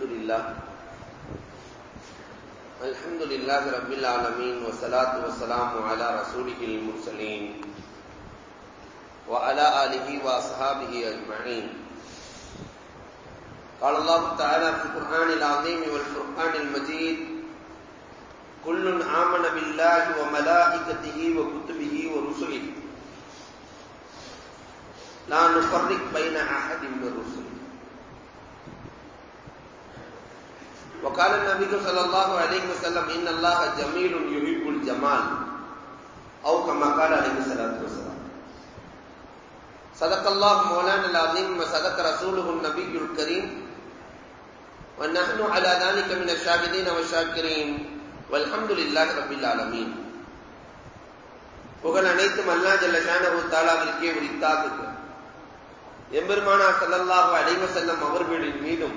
الحمد لله الحمد لله رب العالمين والصلاة والسلام على رسوله المرسلين وعلى آله وأصحابه أجمعين قال الله تعالى في القرآن العظيم والفرقان المجيد كل آمن بالله وملائكته وكتبه ورسله لا نفرق بين أحد من الرسل وقال النبي صلى الله عليه وسلم إن الله جميل يحب الجمال أو كما قال عليه الصلاة والسلام صدق الله مولانا العظيم وصدق رسوله النبي الكريم ونحن على ذلك من الشاهدين والشاكرين والحمد لله رب العالمين புகழ் அனைத்தும் அல்லா ஜல்ல ஷானஹு தாலாவிற்கே உரித்தாக்குக எம்பெருமானா சல்லல்லாஹு அலைஹி வஸல்லம் அவர்களின் மீதும்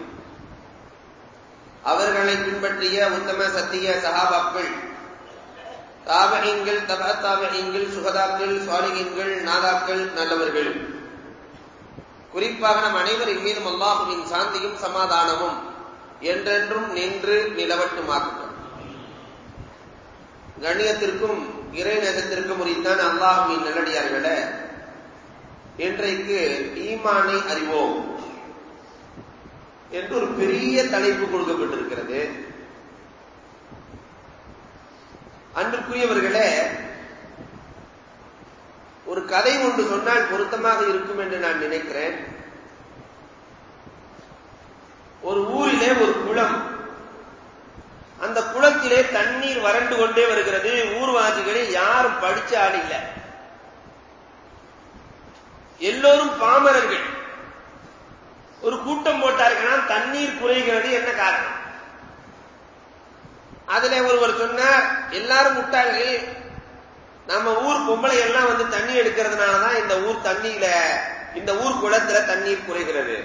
அவர்களை பின்பற்றிய உத்தம சத்திய சகாபாக்கள் தாபகங்கள் தபா தாபகங்கள் சுகதாக்கள் சுவாலிகங்கள் நாதாக்கள் நல்லவர்கள். குறிப்பாக நம் அனைவரின் மீதும் அல்லாஹுவின் சாந்தியும் சமாதானமும் என்றென்றும் நின்று நிலவட்டுமாக்கும் கண்ணியத்திற்கும் இறைநேசத்திற்கும் உரித்தான் அல்லாஹுவின் நல்லடியார்கள இன்றைக்கு ஈமானை அறிவோம். என்று ஒரு பெரிய தலைப்பு கொடுக்கப்பட்டிருக்கிறது. அன்புக்குரியவர்களே ஒரு கதை ஒன்று சொன்னால் பொருத்தமாக இருக்கும் என்று நான் நினைக்கிறேன். ஒரு ஊரிலே ஒரு குளம். அந்த குளத்திலே தண்ணீர் வறண்டு கொண்டே வருகிறது. ஊர்வாசிகளை யாரும் படிச்ச ஆள் இல்லை. எல்லோரும் பாமரர்கள். ஒரு கூட்டம் போட்டாருக்குன்னா தண்ணீர் குறைகிறது என்ன காரணம்? அதுல ஒருவர் சொன்னார் எல்லாரும் விட்டார்கள் நம்ம ஊர் பொம்பளை எல்லாம் வந்து தண்ணி எடுக்கிறதுனாலதான் இந்த ஊர் தண்ணியில இந்த ஊர் குளத்துல தண்ணீர் குறைகிறது.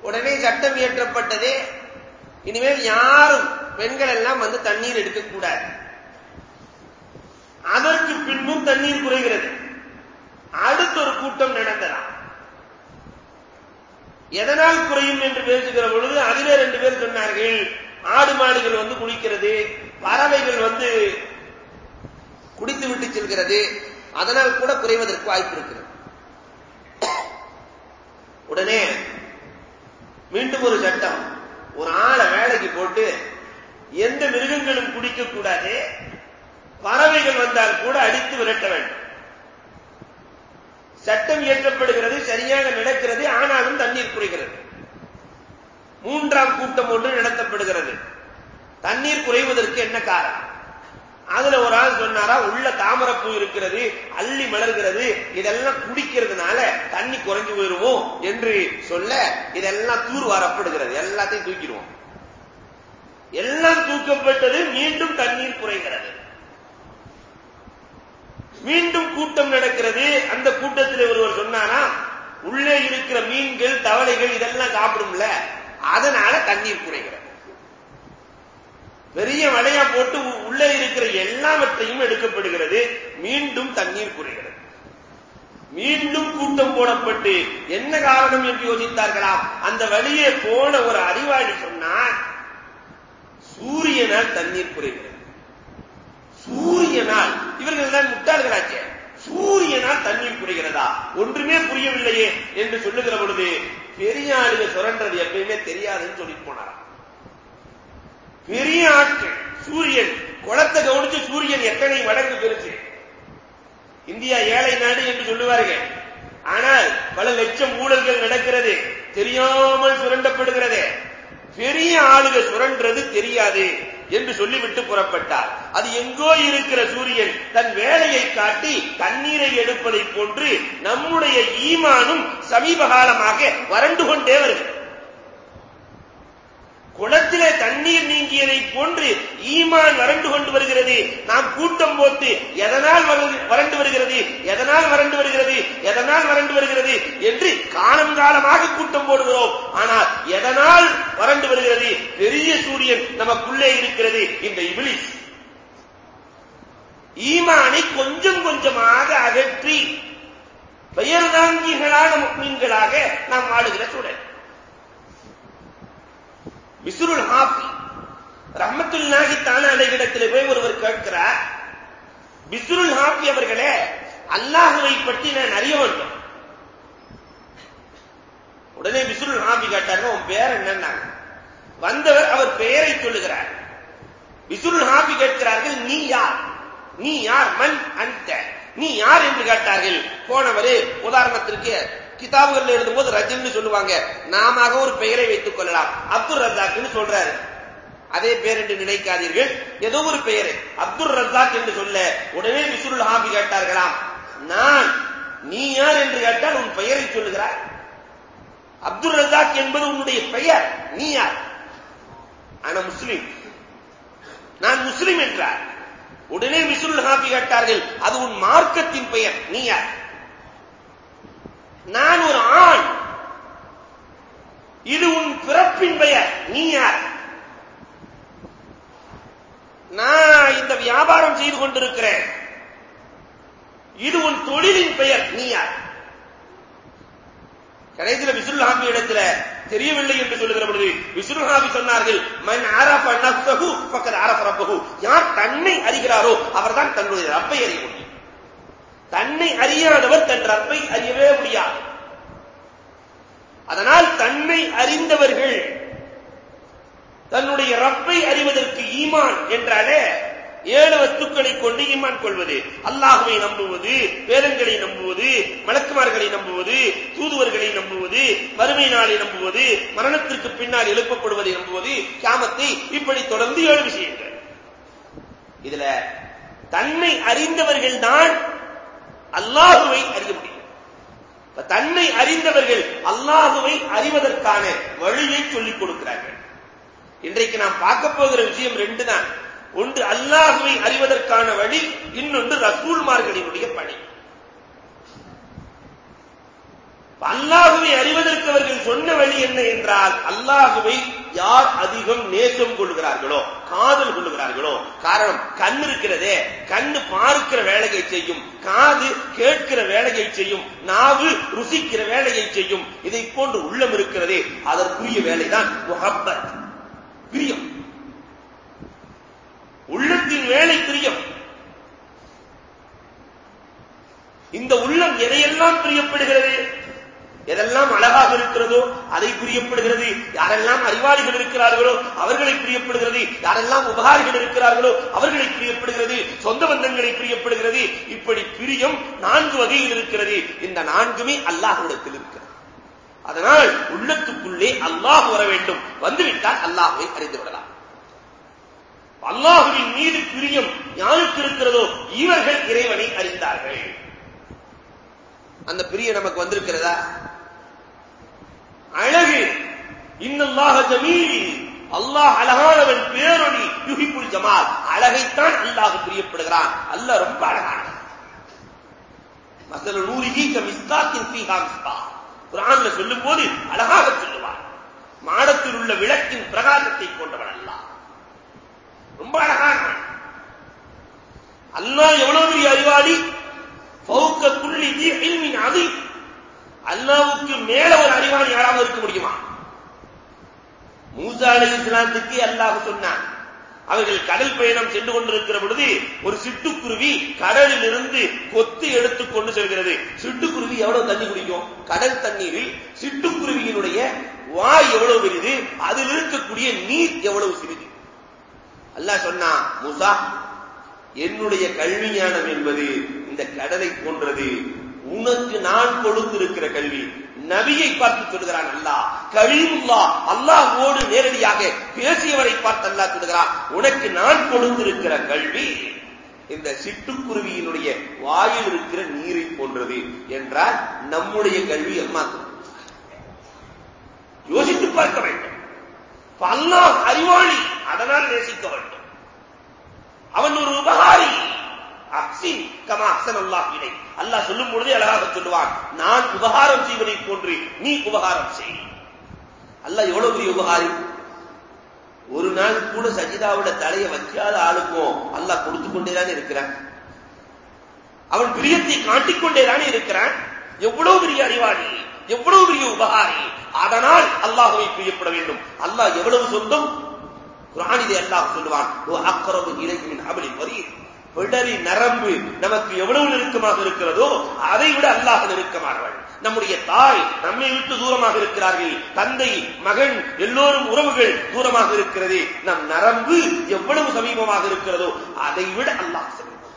உடனே சட்டம் இயற்றப்பட்டதே இனிமேல் யாரும் பெண்கள் எல்லாம் வந்து தண்ணீர் எடுக்கக்கூடாது அதற்கு பின்பும் தண்ணீர் குறைகிறது. அடுத்த ஒரு கூட்டம் நடந்ததாம். எதனால் குறையும் என்று பேசுகிற பொழுது அதிலே ரெண்டு பேர் சொன்னார்கள். ஆடு மாடுகள் வந்து குளிக்கிறது பறவைகள் வந்து குடித்து விட்டு செல்கிறது. அதனால் கூட குறைவதற்கு வாய்ப்பு இருக்கிறது. உடனே மீண்டும் ஒரு சட்டம். ஒரு ஆளை வேலைக்கு போட்டு எந்த மிருகங்களும் குடிக்கக்கூடாது. பறவைகள் வந்தால் கூட அடித்து விரட்ட வேண்டும். சட்டம் இயற்றப்படுகிறது சரியாக நடக்கிறது ஆனாலும் தண்ணீர் குறைகிறது. மூன்றாம் கூட்டம் ஒன்று நடத்தப்படுகிறது. தண்ணீர் குறைவதற்கு என்ன காரணம்? அதுல ஒரு ஆள் சொன்னாரா உள்ள தாமரப்பூ இருக்கிறது அள்ளி மலர்கிறது இதெல்லாம் குடிக்கிறதுனால தண்ணி குறைஞ்சு போயிருவோம் என்று சொல்ல இதெல்லாம் தூர் வரப்படுகிறது. எல்லாத்தையும் தூக்கிடுவோம். எல்லாம் தூக்கப்பட்டது மீண்டும் தண்ணீர் குறைகிறது. மீண்டும் கூட்டம் நடக்கிறது. அந்த கூட்டத்தில் ஒருவர் சொன்னாரா உள்ளே இருக்கிற மீன்கள் தவளைகள் இதெல்லாம் சாப்பிடும்ல அதனால தண்ணீர் குறைகிறது. பெரிய வலையா போட்டு உள்ளே இருக்கிற எல்லாவற்றையும் எடுக்கப்படுகிறது. மீண்டும் தண்ணீர் குறைகிறது. மீண்டும் கூட்டம் போடப்பட்டு என்ன காரணம் என்று யோசித்தார்களாம் அந்த வழியே போன ஒரு அறிவாளி சொன்னார் சூரியனால் தண்ணீர் குறைகிறது. சூரியனால் இவர்கள் தான் முட்டாள்களாச்சே. சூரியனால் தண்ணீர் குறைகிறதா ஒன்றுமே புரியவில்லையே என்று சொல்லுகிற பொழுது பெரிய ஆளுக சுரண்டது எப்பயுமே தெரியாதுன்னு சொல்லிட்டு போனாராம். பெரிய ஆட்கள் சூரியன் குளத்தை கவனிச்சு சூரியன் எத்தனை மடங்கு பெருசு. இந்தியா ஏழை நாடு என்று சொல்லுவார்கள். ஆனால் பல லட்சம் ஊழல்கள் நடக்கிறது தெரியாமல் சுரண்டப்படுகிறது. பெரிய ஆளுக சுரன்றது தெரியாது. என்று சொல்லிவிட்டு புறப்பட்டார். அது எங்கோ இருக்கிற சூரியன் தன் வேலையை காட்டி தண்ணீரை எடுப்பதை போன்று நம்முடைய ஈமானும் சமீப காலமாக வறண்டு கொண்டே வருகிறது. குளத்திலே தண்ணீர் நீங்கியதை போன்று ஈமான் வறண்டு கொண்டு வருகிறது. நாம் கூட்டம் போட்டு எதனால் வறண்டு வருகிறது? எதனால் வறண்டு வருகிறது? எதனால் வறண்டு வருகிறது? என்று காலம் காலமாக கூட்டம் போடுகிறோம். ஆனால் எதனால் வறண்டு வருகிறது? பெரிய சூரியன் நமக்குள்ளே இருக்கிறது இந்த இபிலிஸ். ஈமானை கொஞ்சம் கொஞ்சமாக அகற்றி பெயர்தாங்கிகளான மீன்களாக நாம் ஆடுகிற சூழல். பிசுருல் ஹாஃபி ரஹமத்துல்லாஹி தான அலைகிடத்தில் போய் ஒருவர் கேட்கிறார் பிசுருல் ஹாஃபி அவர்களே அல்லாஹுவை பற்றி நான் அறிய வேண்டும். உடனே பிசுருல் ஹாஃபி கேட்டாங்க உன் பேர் என்னன்னாங்க? வந்தவர் அவர் பெயரை சொல்லுகிறார். பிசுருல் ஹாபி கேட்கிறார்கள் நீ யார்? நீ யார்? மன் அந்த நீ யார் என்று கேட்டார்கள். போனவரே உதாரணத்திற்கு கிதாபுகள் எழுதும்போது ரஜம்னு சொல்லுவாங்க. நாம ஒரு பெயரை வைத்துக் கொள்ளலாம். அப்துல் ரஜாக்னு சொல்றாரு. அதே பேர் என்று நினைக்காதீர்கள். ஏதோ ஒரு பெயர். அப்துல் ரஜாக் என்று சொல்ல உடனே விசுருல் ஹாபி கேட்டார்களாம். நான் நீ யார் என்று கேட்டால் உன் பெயரை சொல்லுகிறார். அப்துல் ரஜாக் என்பது உன்னுடைய பெயர். நீ யார்? ஆனா முஸ்லிம். நான் முஸ்லிம் என்றார். உடனே விசுருல் ஹாபி கேட்டார்கள் அது உன் மார்க்கத்தின் பெயர். நீ யார்? நான் ஒரு ஆண். இது உன் பிறப்பின் பெயர். நீ யார்? நான் இந்த வியாபாரம் செய்து கொண்டிருக்கிறேன். இது உன் தொழிலின் பெயர். நீ யார்? கடைசியில் விசுல்ஹாபி இடத்துல தெரியவில்லை என்று சொல்லுகிற பொழுது விசுல்ஹாபி சொன்னார்கள் மன் ஆரஃப நஃப்ஸஹு ஃபக்கத் ஆரஃப ரப்பஹு. யார் தன்னை அறிகிறாரோ அவர்தான் தன்னுடைய ரப்பை அறிய முடியும் தன்னை அறியாதவர் தன் ரப்பை அறியவே முடியாது. அதனால் தன்னை அறிந்தவர்கள் தன்னுடைய ரப்பை அறிவதற்கு ஈமான் என்றாலே ஏழு வஸ்துக்களை கொண்டு ஈமான் கொள்வது அல்லாஹுவை நம்புவது வேதங்களை நம்புவது மலக்குமார்களை நம்புவது தூதுவர்களை நம்புவது வறுமை நாளை நம்புவது மரணத்திற்கு பின்னால் எழுப்பப்படுவதை நம்புவது கியாமத்தை இப்படி தொடர்ந்து ஏழு விஷயங்கள். இதுல தன்னை அறிந்தவர்கள் தான் அல்லாஹுவை அறிய முடியும். தன்னை அறிந்தவர்கள் அல்லாஹுவை அறிவதற்கான வழியை சொல்லிக் கொடுக்கிறார்கள். இன்றைக்கு நாம் பார்க்க போகிற விஷயம் ரெண்டு தான் ஒன்று அல்லாஹுவை அறிவதற்கான வழி இன்னொன்று ரசூல்மார்களினுடைய பணி. அல்லாஹுவை அறிவதற்கு அவர்கள் சொன்ன வழி என்ன என்றால் அல்லாஹுவை யார் அதிகம் நேசம் கொள்கிறார்களோ காதல் கொள்கிறார்களோ காரணம் கண் இருக்கிறதே கண்ணு பார்க்கிற வேலையை செய்யும் காது கேட்கிற வேலையை செய்யும் நாவு ருசிக்கிற வேலையை செய்யும் இதை போன்று உள்ளம் இருக்கிறதே அதற்குரிய வேலைதான் முகப்பத் பிரியம். உள்ளத்தின் வேலை பிரியம். இந்த உள்ளம் எதையெல்லாம் பிரியப்படுகிறது? எதெல்லாம் அழகாக இருக்கிறதோ அதை பிரியப்படுகிறது. யாரெல்லாம் அறிவாளிகள் இருக்கிறார்களோ அவர்களை பிரியப்படுகிறது. யாரெல்லாம் உபகாரிகள் இருக்கிறார்களோ அவர்களை பிரியப்படுகிறது. சொந்த பந்தங்களை பிரியப்படுகிறது. இப்படி பிரியம் நான்கு வகையில் இருக்கிறது. இந்த நான்குமே அல்லாஹ்விடத்தில் இருக்கிறது. அதனால் உள்ளத்துக்குள்ளே அல்லாஹ் வர வேண்டும். வந்துவிட்டால் அல்லாஹுவை அறிந்து விடலாம் அல்லாஹுவின் மீது பிரியம் யாருக்கு இருக்கிறதோ இவர்கள் இறைவனை அறிந்தார்கள். அந்த பிரிய நமக்கு வந்திருக்கிறதா? அழகு. இன்னல்லாக ஜமீல். அல்லாஹ் அழகானவன் பேரொழி யுகிப்புல் ஜமால். அழகைத்தான் அல்லாஹ் பிரியப்படுகிறான். அல்லாஹ் ரொம்ப அழகானவன். மசல நூறிகி மிஸ்காத்தின் ஃபீஹா மிஸ்பா குரான்ல சொல்லும் போது அழகாக சொல்லுவார். மாடத்தில் உள்ள விளக்கின் பிரகாசத்தை போன்றவன் அல்லாஹ். ரொம்ப அழகானவன். அல்லாஹ் எவ்வளவு பெரிய அறிவாளி? பௌக்க துள்ளி இல்மின் அது அல்லாவுக்கு மேல ஒரு அறிவாளி யாராவது இருக்க முடியுமா? மூசா அலி இஸ்லாத்துக்கு அல்லாஹ் சொன்னான். அவர்கள் கடல் பயணம் சென்று கொண்டிருக்கிற பொழுது ஒரு சிட்டுக்குருவி கடலில் இருந்து கொத்து எடுத்துக்கொண்டு செல்கிறது. சிட்டுக்குருவி எவ்வளவு தண்ணி குடிக்கும்? கடல் தண்ணீரில் சிட்டுக்குருவியினுடைய வாய் எவ்வளவு பெரிது அதில் இருக்கக்கூடிய நீர் எவ்வளவு சிறிது அல்லாஹ் சொன்னா மூசா என்னுடைய கல்வி ஞானம் என்பது இந்த கடலை போன்றது. உனக்கு நான் கொடுத்திருக்கிற கல்வி. நபியை பார்த்து சொல்கிறான் அல்லாஹ். கழிவுல்லா அல்லாஹோடு நேரடியாக பேசியவரை பார்த்து அல்லாஹ் சொல்கிறான் உனக்கு நான் கொடுத்திருக்கிற கல்வி இந்த சிட்டுக்குருவியினுடைய வாயில் இருக்கிற நீரை போன்றது என்றால் நம்முடைய கல்வி அம்மா யோசித்து பார்க்க வேண்டும். அல்லாஹ் அறிவாளி அதனால் நேசிக்க வேண்டும். அவன் ஒரு உபகாரி. அக்சின் கமா அக்சன் அல்லாஹ் இணை அல்லாஹ் சொல்லும் பொழுதே அழகாக சொல்லுவான் நான் உபகாரம் செய்வதை போன்று நீ உபகாரம் செய். அல்லாஹ் எவ்வளவு பெரிய உபகாரி? ஒரு நாள் கூட சஜிதாவோட தலையை வச்சாத ஆளுக்கும் அல்லாஹ் கொடுத்து கொண்டேதானே இருக்கிறான். அவன் பிரியத்தை காட்டிக்கொண்டேதானே இருக்கிறான். எவ்வளவு பெரிய அறிவாளி எவ்வளவு பெரிய உபகாரி. அதனால் அல்லாஹுவை பிரியப்பட வேண்டும். அல்லாஹ் எவ்வளவு சொந்தம்? குரானிதை அல்லாஹ் சொல்லுவான் ஓ அக்கரவு இலைகளின் அவளின் வரி பிடரி நரம்பு நமக்கு எவ்வளவு நெருக்கமாக இருக்கிறதோ அதை விட அல்லாஹ் நெருக்கமானவள் நம்முடைய தாய் நம்மை விட்டு தூரமாக இருக்கிறார்கள். தந்தை மகன் எல்லோரும் உறவுகள் தூரமாக இருக்கிறது. நம் நரம்பு எவ்வளவு சமீபமாக இருக்கிறதோ அதை விட அல்லாஹ் சமீபம்.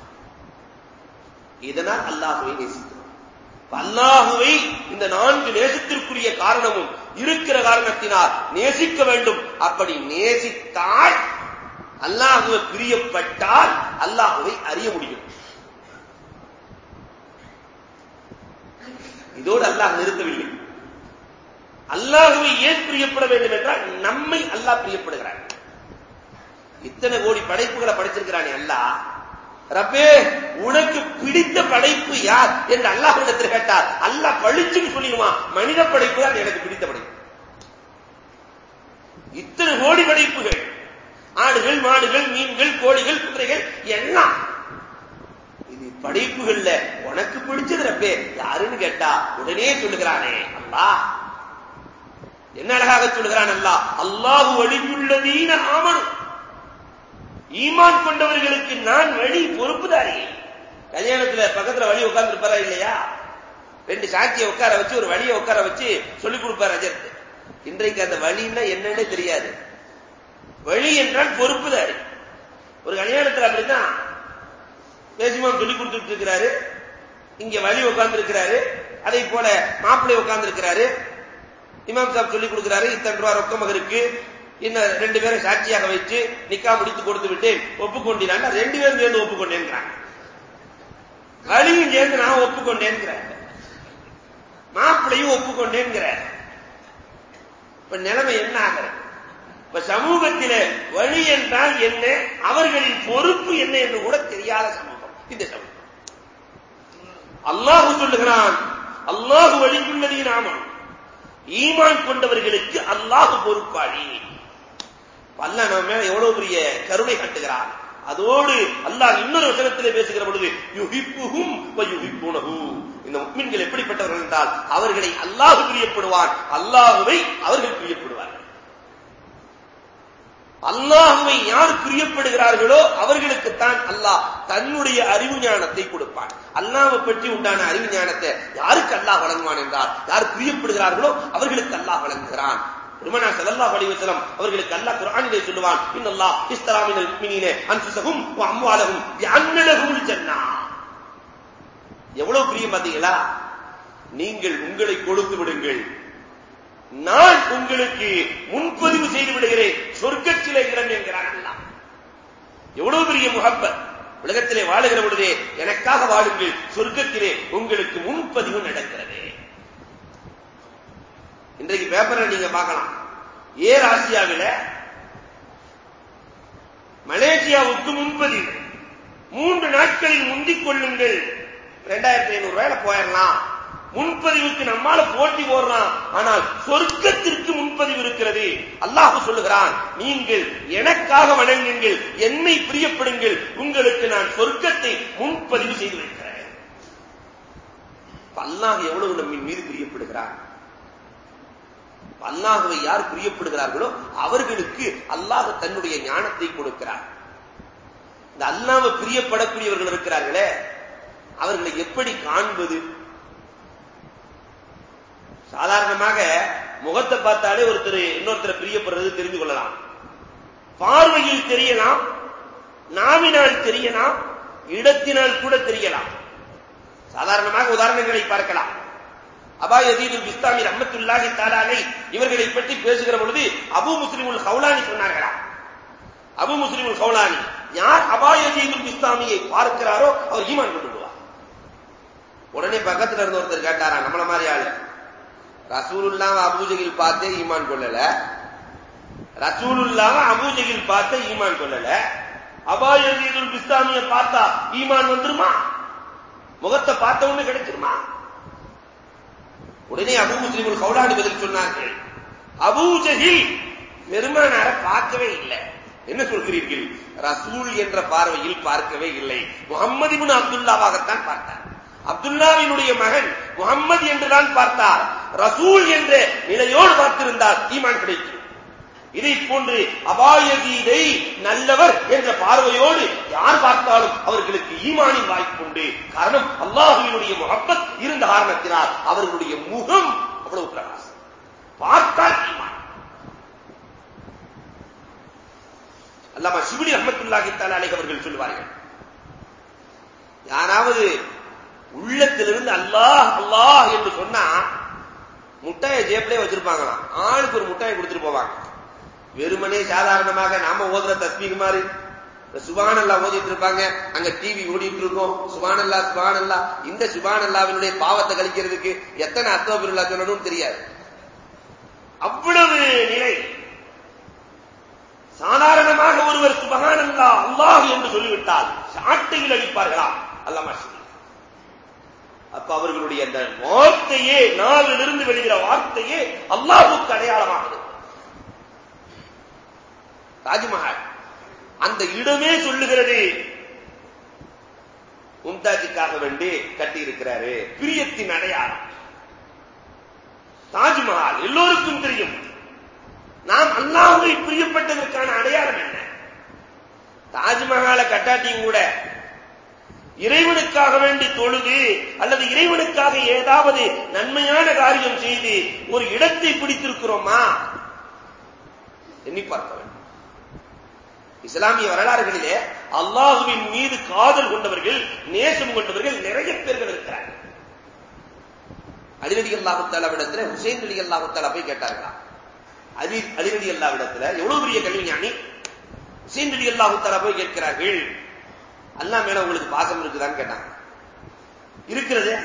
இதனால் அல்லாஹுவை நேசிக்கிறோம். அல்லாஹுவை இந்த நான்கு நேசத்திற்குரிய காரணமும் இருக்கிற காரணத்தினால் நேசிக்க வேண்டும். அப்படி நேசித்தால் அல்லாஹுவை பிரியப்பட்டால் அல்லாஹுவை அறிய முடியும். இதோடு அல்லாஹ் நிறுத்தவில்லை. அல்லாஹுவை ஏன் பிரியப்பட வேண்டும் என்றால் நம்மை அல்லாஹ் பிரியப்படுகிறார் இத்தனை கோடி படைப்புகளை படைச்சிருக்கிறானே அல்லாஹ். ரப்பே உனக்கு பிடித்த படைப்பு யார் என்று அல்லாஹ்விடத்தில் கேட்டார் அல்லாஹ் பழிச்சுன்னு சொல்லிடுவான். மனித படைப்பு தான் எனக்கு பிடித்த படைப்பு. இத்தனை கோடி படைப்புகள். ஆடுகள் மாடுகள் மீன்கள் கோழிகள் குதிரைகள் எல்லாம். இது படைப்புகள்ல உனக்கு பிடிச்சது ரப்பே யாருன்னு கேட்டா உடனே சொல்லுகிறானே அல்லா. என்ன அழகாக சொல்லுகிறான் அல்லா? அல்லாஹு வழியுள்ளதீன ஆமனும் ஈமான் கொண்டவர்களுக்கு நான் வழி பொறுப்புதாரி கல்யாணத்துல பக்கத்துல வழி உட்கார்ந்து இருப்பாரா இல்லையா? ரெண்டு சாட்சியை உட்கார வச்சு ஒரு வழியை உட்கார வச்சு சொல்லிக் கொடுப்பார் அஜர்த்து இன்றைக்கு அந்த வழின்னா என்னன்னு தெரியாது. வழி என்றால் பொறுப்புதாரி. ஒரு கல்யாணத்தில் அப்படித்தான் பேசிமாம் சொல்லிக் கொடுத்துட்டு இருக்கிறாரு இங்க வழி உட்கார்ந்து இருக்கிறாரு அதே போல மாப்பிள்ளை உட்கார்ந்து இருக்கிறாரு இமாம் சாப் சொல்லிக் கொடுக்கிறாரு இத்தனை ரூபா ரொக்கம் இருக்கு இன்னும் ரெண்டு பேரும் சாட்சியாக வச்சு நிக்கா முடித்து கொடுத்து விட்டு ஒப்புக்கொண்டினாங்க ரெண்டு பேரும் சேர்ந்து ஒப்புக்கொண்டேங்கிறாங்க வழியும் சேர்ந்து நான் ஒப்புக்கொண்டேங்கிறேன் மாப்பிள்ளையும் ஒப்புக்கொண்டேங்கிற இப்ப நிலைமை என்ன ஆகிறது? வழி என்றால் என்ன? அவர்களின் பொறுப்பு என்ன என்று கூட தெரியாத சமூகம். இந்த சமூகம். அல்லாஹு சொல்லுகிறான் அல்லாஹு வழியுள்ளதை நாமம் ஈமான் கொண்டவர்களுக்கு அல்லாஹு பொறுப்பாளி. அல்ல நம்ம மேல எவ்வளவு பெரிய கருணை காட்டுகிறான். அதோடு அல்லாஹ் இன்னொரு வசனத்திலே பேசுகிற பொழுது யுஹிப்புஹும் வயுஹிப்புனஹு இந்த முக்மின்கள் எப்படிப்பட்டவர்கள் என்றால் அவர்களை அல்லாஹ் பிரியப்படுவார் அல்லாஹுவை அவர்கள் பிரியப்படுவார்கள். அல்லாஹுவை யார் பிரியப்படுகிறார்களோ அவர்களுக்குத்தான் அல்லாஹ் தன்னுடைய அறிவு ஞானத்தை கொடுப்பான். அல்லாவை பற்றி உண்டான அறிவு ஞானத்தை யாருக்கு அல்லாஹ் வழங்குவான் என்றால் யார் பிரியப்படுகிறார்களோ அவர்களுக்கு அல்லாஹ் வழங்குகிறான். பெருமனா ஸல்லல்லாஹு அலைஹி வஸல்லம் அவர்களுக்கு அல்லாஹ் குர்ஆனிலே சொல்லுவான் இன்னல்லாஹ் இஸ்தரா மினல் முஃமினீன அன்ஃபுஸஹும் வ அம்வாலஹும் பிஅன்ன ஜன்னah எவ்வளவு பிரியம் பாத்தீங்களா? நீங்கள் உங்களை கொடுத்து விடுங்கள். நான் உங்களுக்கு முன்பதிவு செய்து விடுகிறேன். சொர்க்கத்திலே இடம் என்கிறார்கள் எவ்வளவு பெரிய முகப்பத் உலகத்திலே வாழுகிற பொழுதே எனக்காக வாழுங்கள். சொர்க்கத்திலே உங்களுக்கு முன்பதிவு நடக்கிறது. இன்றைக்கு பேப்பரை நீங்க பார்க்கலாம். ஏர் ஆசியாவில மலேசியாவுக்கு முன்பதிவு. மூன்று நாட்களில் முந்திக் கொள்ளுங்கள். இரண்டாயிரத்தி ஐநூறு ரூபாயில போயிடலாம். முன்பதிவுக்கு நம்மால போட்டி போடுறான். ஆனால் சொர்க்கத்திற்கு முன்பதிவு இருக்கிறது. அல்லாஹ் சொல்லுகிறான் நீங்கள் எனக்காக வணங்குங்கள் என்னை பிரியப்படுங்கள் உங்களுக்கு நான் சொர்க்கத்தை முன்பதிவு செய்து வைக்கிறேன். அல்லாஹ் எவ்வளவு நம்மின் மீது பிரியப்படுகிறான் அல்லாஹுவை யார் பிரியப்படுகிறார்களோ அவர்களுக்கு அல்லாஹ் தன்னுடைய ஞானத்தை கொடுக்கிறார். இந்த அல்லாஹ் பிரியப்படக்கூடியவர்கள் இருக்கிறார்களே அவர்களை எப்படி காண்பது? சாதாரணமாக முகத்தை பார்த்தாலே ஒருத்தர் இன்னொருத்தர் பிரியப்படுறது தெரிந்து கொள்ளலாம். பார்வையில் தெரியலாம் நாவினால் தெரியலாம் இடத்தினால் கூட தெரியலாம். சாதாரணமாக உதாரணங்களை பார்க்கலாம். அபா யசீதுல் பிஸ்தாமி ரஹ்மத்துல்லாஹி தாலாலை இவர்களை பற்றி பேசுகிற பொழுது அபு முஸ்லிமுல் ஹவுலானி சொன்னார்களா? அபு முஸ்லிமுல் ஹவுலானி யார் அபா யசீதுல் பிஸ்தாமியை பார்க்கிறாரோ அவர் ஈமான் கொண்டு உடனே பக்கத்துல இருந்த ஒருத்தர் கேட்டாரா நம்மள மாதிரி ஆளு? ரசூலுல்லாம அபூஜகில் பார்த்தே ஈமான் கொள்ளல. ரசூலுல்லாம அபூஜகில் பார்த்த ஈமான் கொள்ளல. அபா இஸ்லாமிய பார்த்தா ஈமான் வந்துருமா? முகத்தை பார்த்த உடனே கிடைச்சிருமா? உடனே அபு முஸ்லிமுல் கவுலானி பதில் சொன்னார்கள். அபூஜகில் பெருமானார பார்க்கவே இல்லை. என்ன சொல்கிறீர்கள்? ரசூல் என்ற பார்வையில் பார்க்கவே இல்லை. முகம்மது அப்துல்லாவாகத்தான் பார்த்தார் அப்துல்லாவினுடைய மகன் முகம்மது என்றுதான் பார்த்தார். ரசூல் என்ற நிலையோடு பார்த்திருந்தால் ஈமான் கிடைக்கும். இதை போன்று அபாயதீதை நல்லவர் என்ற பார்வையோடு யார் பார்த்தாலும் அவர்களுக்கு ஈமானின் வாய்ப்புண்டு காரணம் அல்லாஹுவினுடைய முகப்பத் இருந்த காரணத்தினால் அவர்களுடைய முகம் அவ்வளவு பிரகாசம். பார்த்தால் ஈமான். அல்லாமா சிவிலி அஹமத்துல்லாஹித்தான் தாலாலை அவர்கள் சொல்வார்கள் யாராவது உள்ளத்திலிருந்து அல்லாஹ் அல்லாஹ் என்று சொன்னா முட்டையை ஜேப்லயே வச்சிருப்பாங்களாம். ஆளுக்கு ஒரு முட்டையை கொடுத்துட்டு போவாங்க. வெறுமனே சாதாரணமாக நாம ஓதுற தஸ்மீக் மாதிரி. சுபானல்லா ஓதிட்டு இருப்பாங்க. அங்க டிவி ஓடிட்டு இருக்கோம். சுபானல்லா சுபானல்லா. இந்த சுபானல்லாவினுடைய பாவத்தை கழிக்கிறதுக்கு எத்தனை அத்தோபிருல்லா சொல்லணும்னு தெரியாது. அவ்வளவு நிலை. சாதாரணமாக ஒருவர் சுபகானல்லா அல்லாஹ் என்று சொல்லிவிட்டால் சாட்டையில் அடிப்பார்களா? அல்லாமா அப்ப அவர்களுடைய அந்த வார்த்தையே நாவிலிருந்து வெளிகிற வார்த்தையே அல்லாஹுக்கு அடையாளமானது. தாஜ்மஹால் அந்த இடமே சொல்லுகிறது. மும்தாஜுக்காக வேண்டி கட்டி இருக்கிறாரு பிரியத்தின் அடையாளம். தாஜ்மஹால் எல்லோருக்கும் தெரியும். நாம் அல்லாஹுவை பிரியப்பட்டதற்கான அடையாளம் என்ன? தாஜ்மஹாலை கட்டாட்டியும் கூட இறைவனுக்காக வேண்டி தொழுது அல்லது இறைவனுக்காக ஏதாவது நன்மையான காரியம் செய்து ஒரு இடத்தை பிடித்திருக்கிறோமா? எண்ணி பார்க்க வேண்டும். இஸ்லாமிய வரலாறுகளிலே அல்லாஹுவின் மீது காதல் கொண்டவர்கள் நேசம் கொண்டவர்கள் நிறைய பேர்கள் இருக்கிறார்கள். அலிரடி அல்லாஹுத்தாலாவிடத்துல ஹுசைன் அலி அல்லாஹுத்தாலா போய் கேட்டார்களா? அதி அதிரடி அல்லாவிடத்துல எவ்வளவு பெரிய கல்விஞானி? ஹுசைன் அலி அல்லாஹுத்தாலா போய் கேட்கிறார்கள். அல்லா மேல உங்களுக்கு பாசம் இருக்குதான்னு கேட்டாங்க இருக்கிறது.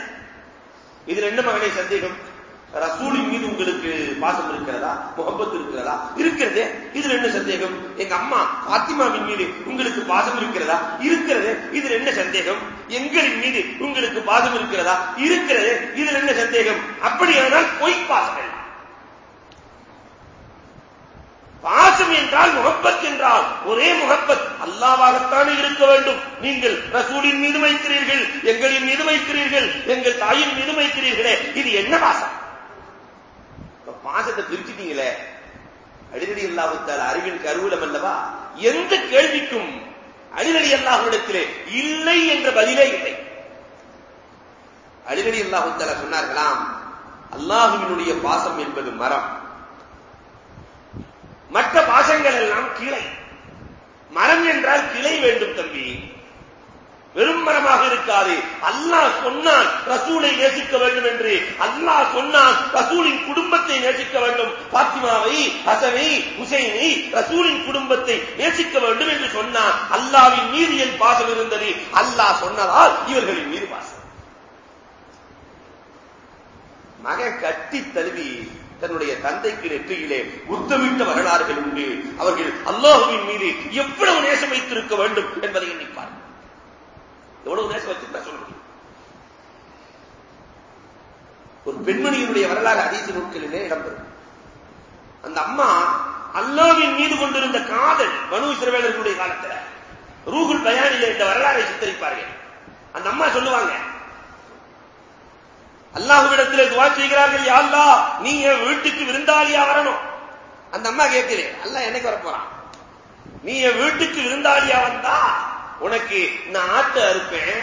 இதுல என்ன மகனை சந்தேகம். ரசூலின் மீது உங்களுக்கு பாசம் இருக்கிறதா? முகப்பத்து இருக்கிறதா? இருக்கிறது. இதுல என்ன சந்தேகம். எங்க அம்மா பாத்திமாவின் மீது உங்களுக்கு பாசம் இருக்கிறதா? இருக்கிறது. இதுல என்ன சந்தேகம். எங்களின் மீது உங்களுக்கு பாசம் இருக்கிறதா? இருக்கிறது. இதுல என்ன சந்தேகம். அப்படியானால் பொய் பாசம் பாசம் என்றால் முகப்பத் என்றால் ஒரே முகப்பத் அல்லாவாகத்தானே இருக்க வேண்டும். நீங்கள் ரசூலின் மீது வைக்கிறீர்கள் எங்களின் மீது வைக்கிறீர்கள் எங்கள் தாயின் மீது வைக்கிறீர்களே இது என்ன பாசம்? பாசத்தை பிரிச்சுட்டீங்களே. அடிநடி அல்லாஹுத்தால் அறிவின் கருவூலம் அல்லவா? எந்த கேள்விக்கும் அடிநடி அல்லாஹுடத்திலே இல்லை என்ற பதிலே இல்லை. அடிநடி அல்லாஹுத்தால சொன்னார்களாம் அல்லாஹுவினுடைய பாசம் என்பது மரம். மற்ற பாசங்கள் எல்லாம் கிளை. மரம் என்றால் கிளை வேண்டும் தம்பி. வெறும் மரமாக இருக்காது. அல்லாஹ் சொன்னான் ரசூலை நேசிக்க வேண்டும் என்று அல்லாஹ் சொன்னான் ரசூலின் குடும்பத்தை நேசிக்க வேண்டும். பாத்திமாவை ஹசனை ஹுசைனை ரசூலின் குடும்பத்தை நேசிக்க வேண்டும் என்று சொன்னான் அல்லாவின் மீது என் பாசம் இருந்தது. அல்லாஹ் சொன்னதால் இவர்களின் மீது பாசம். மகன் கட்டி தழுவி தன்னுடைய தந்தைக்கு நெற்றியிலே உத்தமிட்ட வரலாறுகள் உண்டு. அவர்கள் அல்லாஹுவின் மீது எவ்வளவு நேசம் வைத்திருக்க வேண்டும் என்பதை எண்ணிப்பார் எவ்வளவு நேசம் வச்சிருந்தா சொல்ல முடியும்? ஒரு பெண்மணியினுடைய வரலாறு அதீத நூட்களிலே இடம்பெறும். அந்த அம்மா அல்லாவின் மீது கொண்டிருந்த காதல் மனு சிறுவேலர்களுடைய காலத்தில் ரூகுல் பயானிலே இந்த வரலாறை சித்தரிப்பார்கள். அந்த அம்மா சொல்லுவாங்க அல்லாஹுவிடத்தில் துவா செய்கிறார்கள் யாழ்லா நீ என் வீட்டுக்கு விருந்தாளியா வரணும். அந்த அம்மா கேட்கிறேன் அல்ல என்னைக்கு வர போறான் நீ என் வீட்டுக்கு விருந்தாளியா வந்தா உனக்கு நான் ஆட்டை அறுப்பேன்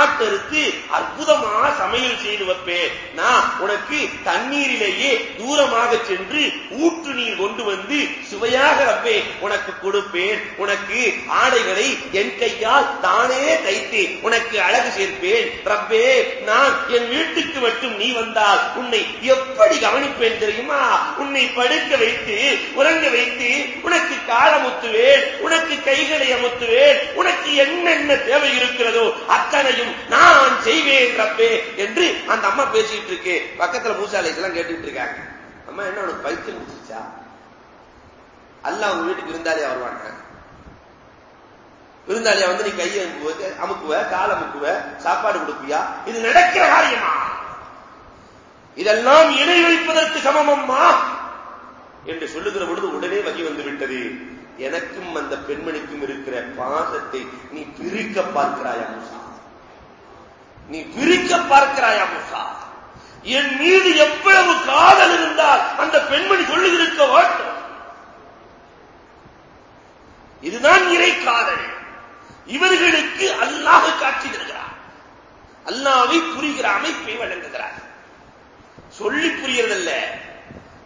ஆட்டறுத்து அற்புதமா சமையல் செய்து வைப்பேன் நான் உனக்கு தண்ணீரிலேயே தூரமாக சென்று ஊற்று நீர் கொண்டு வந்து சுவையாக ரப்பே உனக்கு கொடுப்பேன். உனக்கு ஆடைகளை என் கையால் தானே தைத்து உனக்கு அழகு சேர்ப்பேன். ரப்பே நான் என் வீட்டுக்கு மட்டும் நீ வந்தால் உன்னை எப்படி கவனிப்பேன் தெரியுமா? உன்னை படுக்க வைத்து உறங்க வைத்து உனக்கு காலமுத்துவேன். உனக்கு கைகளை அமுத்துவேன். உனக்கு என்னென்ன தேவை இருக்கிறதோ அத்தனை அனைத்தையும் நான் செய்வேன் ரப்பே என்று அந்த அம்மா பேசிட்டு இருக்கு. பக்கத்துல மூசாலைஸ் எல்லாம் கேட்டுட்டு இருக்காங்க. அம்மா என்ன உனக்கு பைத்தியம் முடிச்சிச்சா அல்ல அவங்க வீட்டுக்கு விருந்தாளியா வருவாங்க விருந்தாளியா வந்து நீ கையை அமுக்குவ கால் அமுக்குவ சாப்பாடு கொடுப்பியா? இது நடக்கிற காரியமா? இதெல்லாம் இணை வைப்பதற்கு சமமம்மா? என்று சொல்லுகிற பொழுது உடனே வகி வந்து விட்டது எனக்கும் அந்த பெண்மணிக்கும் இருக்கிற பாசத்தை நீ பிரிக்க பார்க்கிறாயா நீ பிரிக்க பார்க்கிறாயா முசா? என் மீது எவ்வளவு காதல் இருந்தால் அந்த பெண்மணி சொல்லியிருக்க வேண்டும். இதுதான் இறை காதல். இவர்களுக்கு அல்லாஹ் காட்சி தருகிறார். அல்லாவை புரிகிற அமைப்பை வழங்குகிறார். சொல்லி புரியறதல்ல.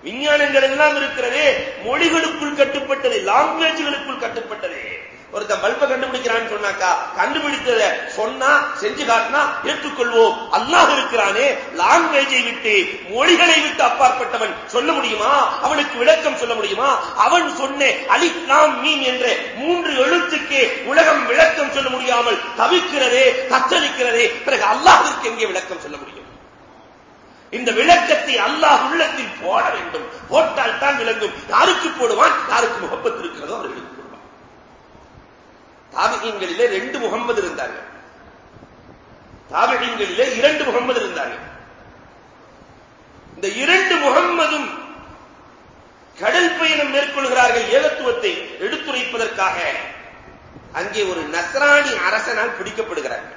விஞ்ஞானங்கள் எல்லாம் இருக்கிறதே மொழிகளுக்குள் கட்டுப்பட்டது லாங்குவேஜ்களுக்குள் கட்டுப்பட்டது. ஒருத்தன் பல்ப கண்டுபிடிக்கிறான்னு சொன்னாக்கா கண்டுபிடித்தத சொன்னா செஞ்சு காட்டினா ஏற்றுக்கொள்வோம். அல்லாஹ் இருக்கிறானே லாங்குவேஜை விட்டு மொழிகளை விட்டு அப்பாற்பட்டவன் சொல்ல முடியுமா? அவனுக்கு விளக்கம் சொல்ல முடியுமா? அவன் சொன்ன அலிப்லாம் மீன் என்ற மூன்று எழுத்துக்கே உலகம் விளக்கம் சொல்ல முடியாமல் தவிக்கிறதே தத்தளிக்கிறதே பிறகு அல்லாஹிற்கு எங்கே விளக்கம் சொல்ல முடியும்? இந்த விளக்கத்தை அல்லாஹ் உள்ளத்தில் போட வேண்டும். போட்டால் தான் விளங்கும். யாருக்கு போடுவான்? யாருக்கு முகப்பத்திருக்கிறதோ அவர்களுக்கு. தாபகங்களிலே ரெண்டு முகம்மது இருந்தார்கள். தாபகங்களிலே இரண்டு முகம்மது இருந்தார்கள். இந்த இரண்டு முகம்மதும் கடல் பயணம் மேற்கொள்கிறார்கள் ஏகத்துவத்தை எடுத்துரைப்பதற்காக அங்கே ஒரு நசராணி அரசனால் பிடிக்கப்படுகிறார்கள்.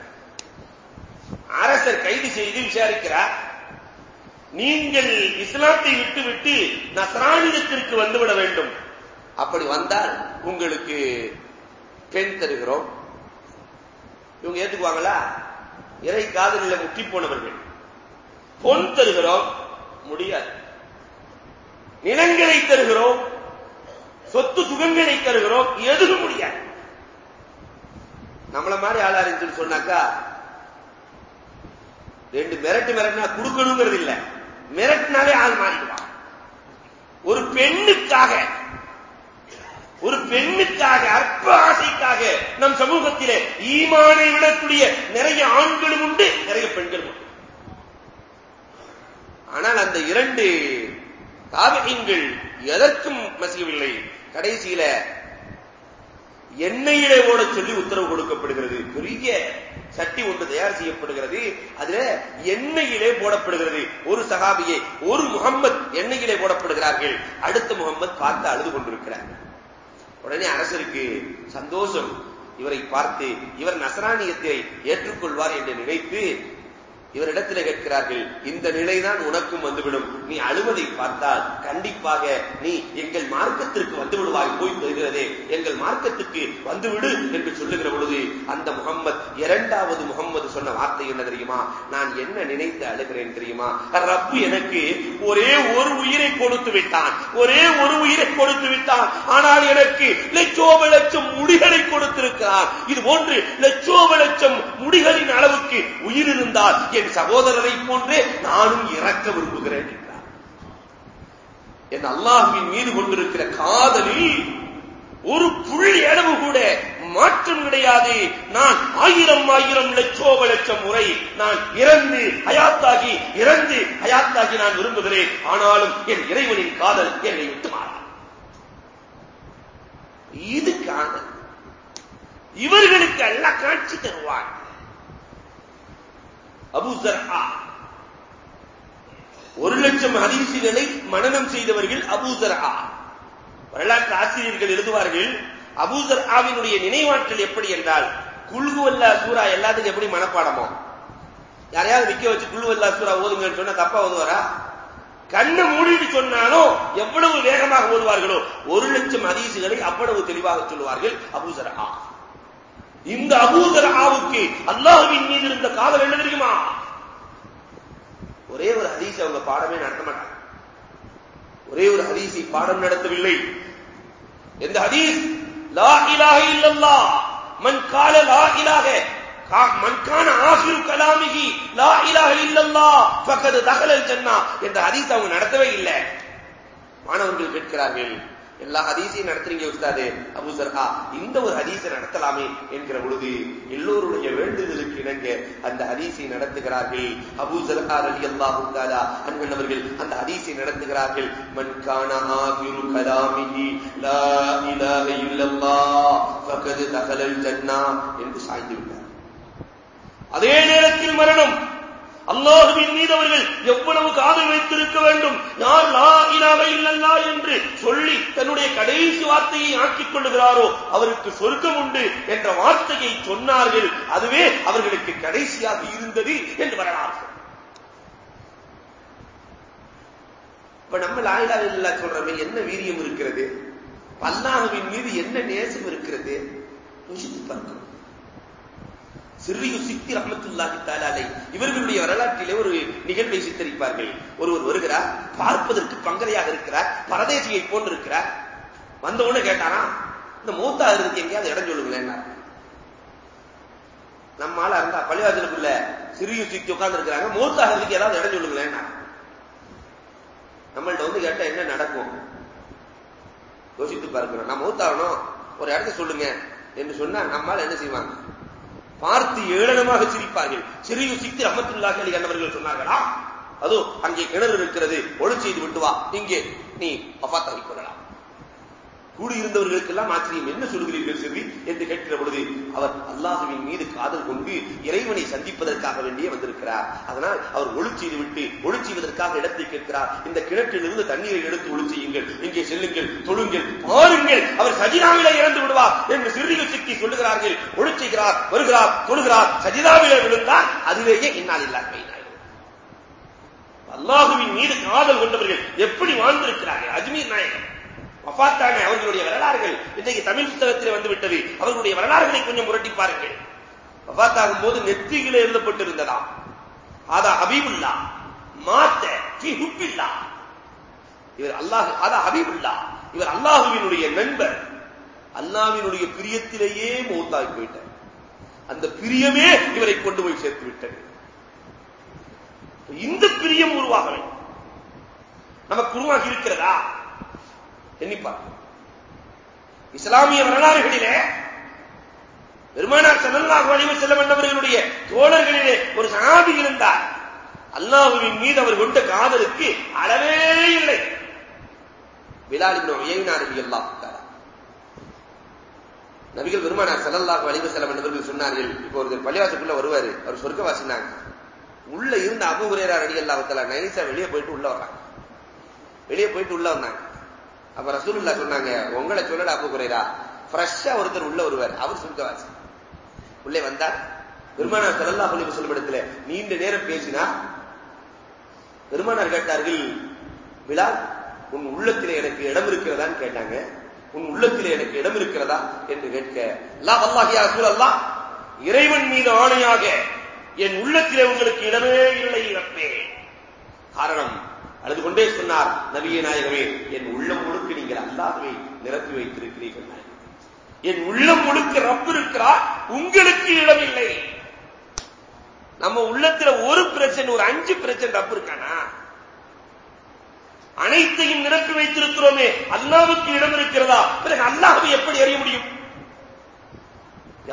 அரசர் கைது செய்து விசாரிக்கிறார். நீங்கள் இஸ்லாத்தை விட்டுவிட்டு நசராணிதத்திற்கு வந்துவிட வேண்டும். அப்படி வந்தால் உங்களுக்கு பெண் தருகிறோம். இவங்க ஏத்துக்குவாங்களா? இறை காதலில முட்டி போனவர்கள். பொன் தருகிறோம் முடியாது. நிலங்களை தருகிறோம் சொத்து சுகங்களை தருகிறோம் எதுவும் முடியாது. நம்மள மாதிரி ஆளா இருந்துன்னு சொன்னாக்கா ரெண்டு மிரட்டு மிரட்டினா கொடுக்கணுங்கிறது இல்ல. மிரட்டினாலே ஆள் மாறிடுவான். ஒரு பெண்ணுக்காக ஒரு பெண்ணுக்காக அற்ப ஆசைக்காக நம் சமூகத்திலே ஈமானை விடக்கூடிய நிறைய ஆண்களும் உண்டு நிறைய பெண்களும் உண்டு. ஆனால் அந்த இரண்டு தாவகங்கள் எதற்கும் மசியவில்லை கடைசியில எண்ணெயிலே ஓட சொல்லி உத்தரவு கொடுக்கப்படுகிறது. பெரிய சட்டி ஒன்று தயார் செய்யப்படுகிறது. அதுல எண்ணெயிலே போடப்படுகிறது. ஒரு சகாபியை ஒரு முகம்மது எண்ணெயிலே போடப்படுகிறார்கள். அடுத்த முகம்மது பார்த்து அழுது கொண்டிருக்கிறார். உடனே அரசருக்கு சந்தோஷம். இவரை பார்த்து இவர் நசராணியத்தை ஏற்றுக்கொள்வார் என்று நினைத்து இவரிடத்தில் கேட்கிறார்கள் இந்த நிலைதான் உனக்கும் வந்துவிடும். நீ அழுவதை பார்த்தால் கண்டிப்பாக நீ எங்கள் மார்க்கத்திற்கு வந்து விடுவாய் போய் வருகிறதே எங்கள் மார்க்கத்துக்கு வந்துவிடு என்று சொல்லுகிற பொழுது அந்த முகம்மது இரண்டாவது முகம்மது சொன்ன வார்த்தை என்ன தெரியுமா? நான் என்ன நினைத்து அழுகிறேன் தெரியுமா? ரப்பு எனக்கு ஒரே ஒரு உயிரை கொடுத்து விட்டான் ஒரே ஒரு உயிரை கொடுத்து விட்டான். ஆனால் எனக்கு லட்சோப லட்சம் முடிகளை கொடுத்திருக்கிறான் இது போன்று லட்சோப லட்சம் முடிகளின் அளவுக்கு உயிர் இருந்தால் என் சகோதரரை போன்றே நானும் இறக்க விரும்புகிறேன் என்றார். என் அல்லாஹுவின் மீது கொண்டிருக்கிற காதலில் ஒரு புள்ளி அளவு கூட மாற்றம் கிடையாது. நான் ஆயிரம் ஆயிரம் லட்சோப லட்சம் முறை நான் இறந்து அயாத்தாகி இறந்து அயாத்தாகி நான் விரும்புகிறேன். ஆனாலும் என் இறைவனின் காதல் என்னை விட்டு மாறா இது காதல் இவர்களுக்கு அல்ல காட்சி தருவான். அபு ஜர்ஹா. ஒரு லட்சம் ஹதீசுகளை மனனம் செய்தவர்கள் அபூசர்ஹா வரலாற்று ஆசிரியர்கள் எழுதுவார்கள் அபூசர் ஆவினுடைய நினைவாற்றல் எப்படி என்றால் குல்குவல்லா சூரா எல்லாத்துக்கும் எப்படி மனப்பாடமோ? யாரையாவது நிக்க வச்சு குல்வல்லா சூரா ஓதுங்கன்னு சொன்னா தப்பா ஓதுவாரா? கண்ணை மூடிட்டு சொன்னாலும் எவ்வளவு வேகமாக ஓதுவார்களோ? ஒரு லட்சம் அதீசுகளை அவ்வளவு தெளிவாக சொல்லுவார்கள் அபூசர் ஆ இந்த அபூதர் ஆவுக்கு அல்லாஹுவின் மீது இருந்த காதல் என்ன தெரியுமா? ஒரே ஒரு ஹதீஸ் அவங்க பாடமே நடத்த மாட்டாங்க. ஒரே ஒரு ஹதீஸை பாடம் நடத்தவில்லை. எந்த ஹதீஸ்? லா இலாக இல்லல்லாஹ். மன் கால லா இலாக மன் கான ஆகிரு கலாமிகி லா இலாக இல்லல்லா பக்கத்து தகலல் ஜன்னா. என்ற ஹதீஸ் அவங்க நடத்தவே இல்லை. மாணவர்கள் கேட்கிறார்கள் எல்லா ஹதீஸையும் நடத்துறீங்க உஸ்தாது அபு சர்ஹா இந்த ஒரு ஹதீஸை நடத்தலாமே என்கிற பொழுது எல்லோருடைய வேண்டுதலுக்கு இணங்க அந்த ஹதீஸை நடத்துகிறார்கள். அபு சர்ஹா அலி அல்லாஹு தாலா அன்பன் அவர்கள் அந்த ஹதீஸை நடத்துகிறார்கள். மன் கான ஆகிரு கலாமிஹி லா இலாஹ இல்லல்லாஹ் ஃபகத் தகலல் ஜன்னா என்று சாய்ந்து விட்டார். அதே நேரத்தில் மரணம். அல்லாஹுவின் மீது அவர்கள் எவ்வளவு காதல் வைத்திருக்க வேண்டும்? யார் லா இலாவை இல்லல்லா என்று சொல்லி தன்னுடைய கடைசி வார்த்தையை ஆக்கிக் கொள்ளுகிறாரோ அவருக்கு சொர்க்கம் உண்டு என்ற வார்த்தையை சொன்னார்கள். அதுவே அவர்களுக்கு கடைசியாக இருந்தது என்று வரலாறு. இப்ப நம்ம லாயிலா இல்லா சொல்றமே என்ன வீரியம் இருக்கிறது? அல்லாஹுவின் மீது என்ன நேசம் இருக்கிறது? யோசித்து பார்க்கணும். சிறிய சித்தி ரஹமத்துல்லாஹி தாலாலை இவர்களுடைய வரலாற்றிலே ஒரு நிகழ்வை சித்தரிப்பார்கள். ஒருவர் வருகிறார் பார்ப்பதற்கு பங்கரையாக இருக்கிறார் பரதேசியை போன்று இருக்கிறார் வந்தவுடனே கேட்டானா இந்த மூத்தா இருக்கு எங்கேயாவது இடம் சொல்லுங்களேன் நம்ம ஆளா இருந்தா பள்ளிவாசலுக்குள்ள சிறிய சித்தி உட்கார்ந்து இருக்கிறாங்க மூத்தாகிறதுக்கு ஏதாவது இடம் சொல்லுங்களேன் நம்மள்ட்ட வந்து கேட்டா என்ன நடக்கும்? யோசித்து பார்க்கிறோம் நான் மூத்தாகணும் ஒரு இடத்த சொல்லுங்க என்று சொன்னா நம்மால் என்ன செய்வாங்க? பார்த்து ஏளனமாக சிரிப்பார்கள். சிறிய சித்தி ரமத்துல்லாஹ் அலி அண்ணவர்கள் சொன்னார்களா? அதோ அங்கே கிணறு இருக்கிறது. ஒழு செய்து விட்டு வா. இங்கே நீ வஃத்தாகி கொள்ளலாம். கூடியிருந்தவர்களுக்கெல்லாம் ஆச்சரியம். என்ன சொல்கிறீர்கள் செல்வி என்று கேட்கிற பொழுது அவர் அல்லாஹுவின் மீது காதல் கொண்டு இறைவனை சந்திப்பதற்காக வேண்டியே வந்திருக்கிறார். அதனால் அவர் ஒளி விட்டு ஒளி செய்வதற்காக இடத்தை கேட்கிறார். இந்த கிணற்றிலிருந்து தண்ணீரை எடுத்து ஒளி செய்யுங்கள். இங்கே செல்லுங்கள் தொழுங்கள் பாருங்கள். அவர் சஜிதாவிலே இறந்து விடுவார் என்று சிறிய சிக்கி சொல்லுகிறார்கள். ஒளி வருகிறார் தொழுகிறார் சஜிதாவிலே விழுந்தார். அதுவேயே இன்னால் இல்லாமல் அல்லாஹுவின் மீது காதல் கொண்டவர்கள் எப்படி வாழ்ந்திருக்கிறார்கள்? அஜ்மீர் நாயகன் வஃத்தான அவர்களுடைய வரலாறுகள் இன்றைக்கு தமிழ் புத்தகத்தில் வந்துவிட்டது. அவர்களுடைய வரலாறுகளை கொஞ்சம் புரட்டி பாருங்கள். வஃத்தாகும் போது நெற்றிகளே எழுதப்பட்டிருந்ததா? அதா ஹபீபுல்லா மாத்த கி ஹுப்பில்லா. இவர் அல்லாஹ் அதா ஹபீபுல்லா. இவர் அல்லாஹுவினுடைய நண்பர். அல்லாவினுடைய பிரியத்திலேயே மௌத்தாகி போயிட்டார். அந்த பிரியமே இவரை கொண்டு போய் சேர்த்து விட்டது. இந்த பிரியம் உருவாக வேண்டும் நமக்கு உருவாகி இருக்கிறதா? எண்ணிப்பார் இஸ்லாமிய வரலாறுகளிலே பெருமானார் செல்லல்லாஹு அலைஹி செல்ல வேண்டவர்களுடைய தோழர்களிலே ஒரு சகாபி இருந்தார். அல்லாஹுவின் மீது அவர் கொண்ட காதலுக்கு அளவே இல்லை. பிலால் இப்னு உயைனா நபிகள் பெருமானார் ஸல்லல்லாஹு அலைஹி செல்ல வேண்டவர்கள் சொன்னார்கள் இப்போ ஒரு பள்ளிவாசலுக்குள்ள வருவாரு அவர் சொர்க்கவாசினாங்க உள்ள இருந்த அபு உரையார் ரலியல்லாஹு தஆலா நைசா வெளியே போயிட்டு உள்ள வர்றாங்க. வெளியே போயிட்டு உள்ள வந்தாங்க. அப்ப ரசூலுல்லா சொன்னாங்க உங்களை சொல்லல அப்ப குறைரா ஃப்ரெஷ்ஷா ஒருத்தர் உள்ள வருவார். அவர் சுருக்கவாசி உள்ளே வந்தார். பெருமானார் ஸல்லல்லாஹு சொல்லி சொல்லும் இடத்துல நீண்ட நேரம் பேசினா பெருமானார் கேட்டார்கள் விழா உன் உள்ளத்திலே எனக்கு இடம் இருக்கிறதான்னு கேட்டாங்க. உன் உள்ளத்திலே எனக்கு இடம் இருக்கிறதா? என்று கேட்க அல்லா வல்லாஹி யா அல்லா இறைவன் மீது ஆணையாக என் உள்ளத்திலே உங்களுக்கு இடமே இல்லை இறப்பே காரணம் அழுது கொண்டே சொன்னார் நபிய நாயகமே என் உள்ளம் முழுக்க நீங்கள் அல்லாதவை நிரப்பி வைத்திருக்கிறீர்கள். என் உள்ளம் முழுக்க ரப்பு இருக்கிறார் உங்களுக்கு இடமில்லை. நம்ம உள்ளத்துல ஒரு பிரச்சனை ஒரு அஞ்சு பிரச்சனை ரப்பு இருக்கானா? அனைத்தையும் நிரப்பி வைத்திருக்கிறோமே அல்லாவுக்கு இடம் இருக்கிறதா? பிறகு அல்லாஹ்வை எப்படி அறிய முடியும்?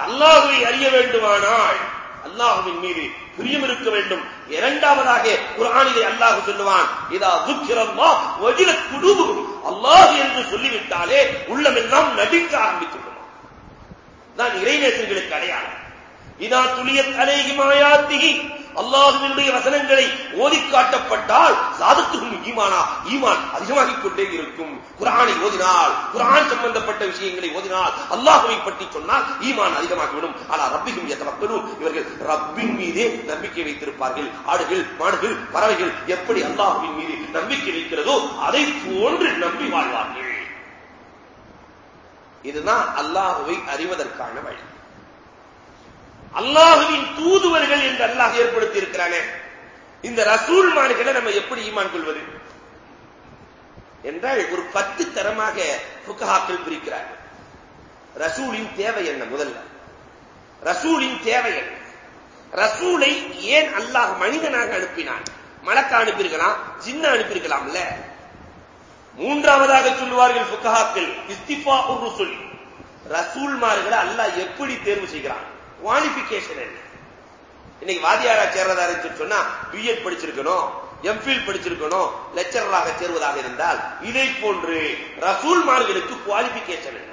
அல்லாஹுவை அறிய வேண்டுமானால் அல்லாஹுவின் மீது பிரியம் இருக்க வேண்டும். இரண்டாவதாக குரானிலே அல்லாஹ் சொல்லுவான் இதா துக்கிரல்லா வஜில குடுபு அல்லாஹ் என்று சொல்லிவிட்டாலே உள்ளமெல்லாம் நடிக்க ஆரம்பித்து நான் இறைநேசர்களுக்கு அடையாளம். இதா துளியத் அலைகி மாயாத்திகி அல்லாஹுவினுடைய வசனங்களை ஓதி காட்டப்பட்டால் சாதத்துக்கும் ஈமானா ஈமான் அதிகமாகிக் கொண்டே இருக்கும். குரானை ஓதினால் குரான் சம்பந்தப்பட்ட விஷயங்களை ஓதினால் அல்லாஹுவை பற்றி சொன்னால் ஈமான் அதிகமாகிவிடும். ஆனால் ரப்பிக்கும் எத்தவக்கலும் இவர்கள் ரப்பின் மீதே நம்பிக்கை வைத்திருப்பார்கள். ஆடுகள் மாடுகள் பறவைகள் எப்படி அல்லாஹுவின் மீது நம்பிக்கை வைக்கிறதோ அதை போன்று நம்பி வாழ்வார்கள். இதுதான் அல்லாஹுவை அறிவதற்கான வழி. அல்லாஹுவின் தூதுவர்கள் என்று அல்லாஹ் ஏற்படுத்தி இருக்கிறானே இந்த ரசூல்மார்களை நம்ம எப்படி ஈமான் கொள்வது? என்றால் ஒரு பத்து தரமாக புக்கஹாக்கள் பிரிக்கிறார் ரசூலின் தேவை என்ன முதல்ல? ரசூலின் தேவை என்ன? ரசூலை ஏன் அல்லாஹ் மனிதனாக அனுப்பினான்? மலக்க அனுப்பியிருக்கலாம் சின்ன அனுப்பியிருக்கலாம்ல. மூன்றாவதாக சொல்லுவார்கள் புக்கஹாக்கள் இஸ்திஃபா ஒரு ரசூல் ரசூல்மார்களை அல்லாஹ் எப்படி தேர்வு செய்கிறான்? குவாலிபிகேஷன் என்ன? இன்னைக்கு வாதியாரா சேர்றதா இருந்து சொன்னா பிஎட் படிச்சிருக்கணும் எம்பில் படிச்சிருக்கணும் லெக்சரராக சேர்வதாக இருந்தால் இதை போன்று ரசூல்மார்களுக்கு குவாலிபிகேஷன் என்ன?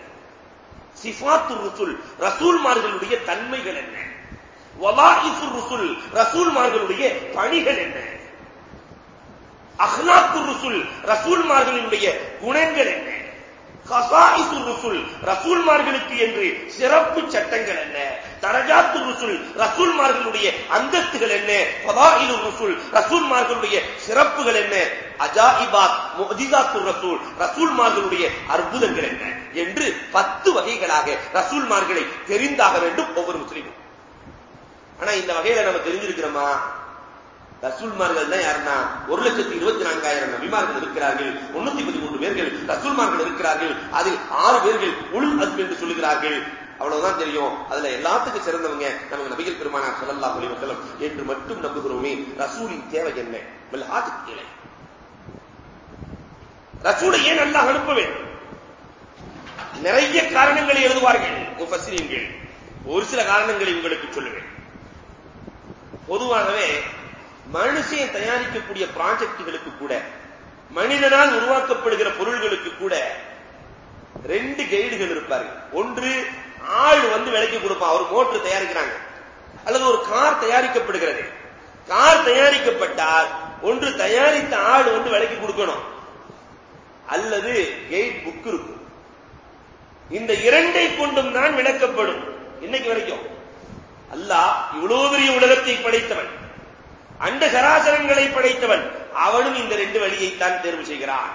சிஃபாத்து ருசுல் ரசூல்மார்களுடைய தன்மைகள் என்ன? வலாஇசு ருசுல் ரசூல்மார்களுடைய பணிகள் என்ன? அஹ்லாத்து ருசுல் ரசூல்மார்களுடைய குணங்கள் என்ன? கசாயிசு ருசுல் ரசூல்மார்களுக்கு என்று சிறப்பு சட்டங்கள் என்ன? தரஜாத்து ருசுல் ரசூல்மார்களுடைய அந்தஸ்துகள் என்ன? பதாயிலு ருசுல் ரசூல்மார்களுடைய சிறப்புகள் என்ன? அஜாஇபாத் முஜிசாத்து ரசூல் ரசூல்மார்களுடைய அற்புதங்கள் என்ன? என்று பத்து வகைகளாக ரசூல்மார்களை தெரிந்தாக வேண்டும் ஒவ்வொரு முஸ்லீமும். ஆனா இந்த வகையில நம்ம தெரிஞ்சிருக்கிறோமா? ரசூல்மார்கள் தான் யாருன்னா ஒரு லட்சத்தி இருபத்தி நான்காயிரம் நபிமார்கள் இருக்கிறார்கள் முன்னூத்தி பதிமூன்று பேர்கள் ரசூல்மார்கள் இருக்கிறார்கள் அதில் ஆறு பேர்கள் உள் அஸ்ம் என்று சொல்லுகிறார்கள். அவ்வளவுதான் தெரியும். அதுல எல்லாத்துக்கும் சிறந்தவங்க நமக்கு நபிகள் பெருமானார் சொல்லல்லா அலி என்று மட்டும் நம்புகிறோமே ரசூலின் தேவை என்ன? இல்லை ரசூலை ஏன் நல்லா அனுப்ப வேண்டும்? நிறைய காரணங்களை எழுதுவார்கள் முஃபஸ்ரீன்கள் ஒரு சில காரணங்களை உங்களுக்கு சொல்லுவேன். பொதுவாகவே மனுஷன் தயாரிக்கக்கூடிய ப்ராஜெக்டுகளுக்கு கூட மனிதனால் உருவாக்கப்படுகிற பொருள்களுக்கு கூட ரெண்டு கைடுகள் இருப்பாரு. ஒன்று ஆள் வந்து விலைக்கு கொடுப்பான். ஒரு மோட்டர் தயாரிக்கிறாங்க. அல்லது ஒரு கார் தயாரிக்கப்படுகிறது. கார் தயாரிக்கப்பட்டால் ஒன்று தயாரித்த ஆள் வந்து விலைக்கு கொடுக்கணும். அல்லது கெய்ட் புக் இருக்கும். இந்த இரண்டை கொண்டும் தான் விளக்கப்படும். இன்னைக்கு வரைக்கும். அல்லாஹ் இவ்வளவு பெரிய உலகத்தை படைத்தவன். அண்டு சராசரங்களை படைத்தவன் அவனும் இந்த ரெண்டு வழியைத்தான் தேர்வு செய்கிறான்.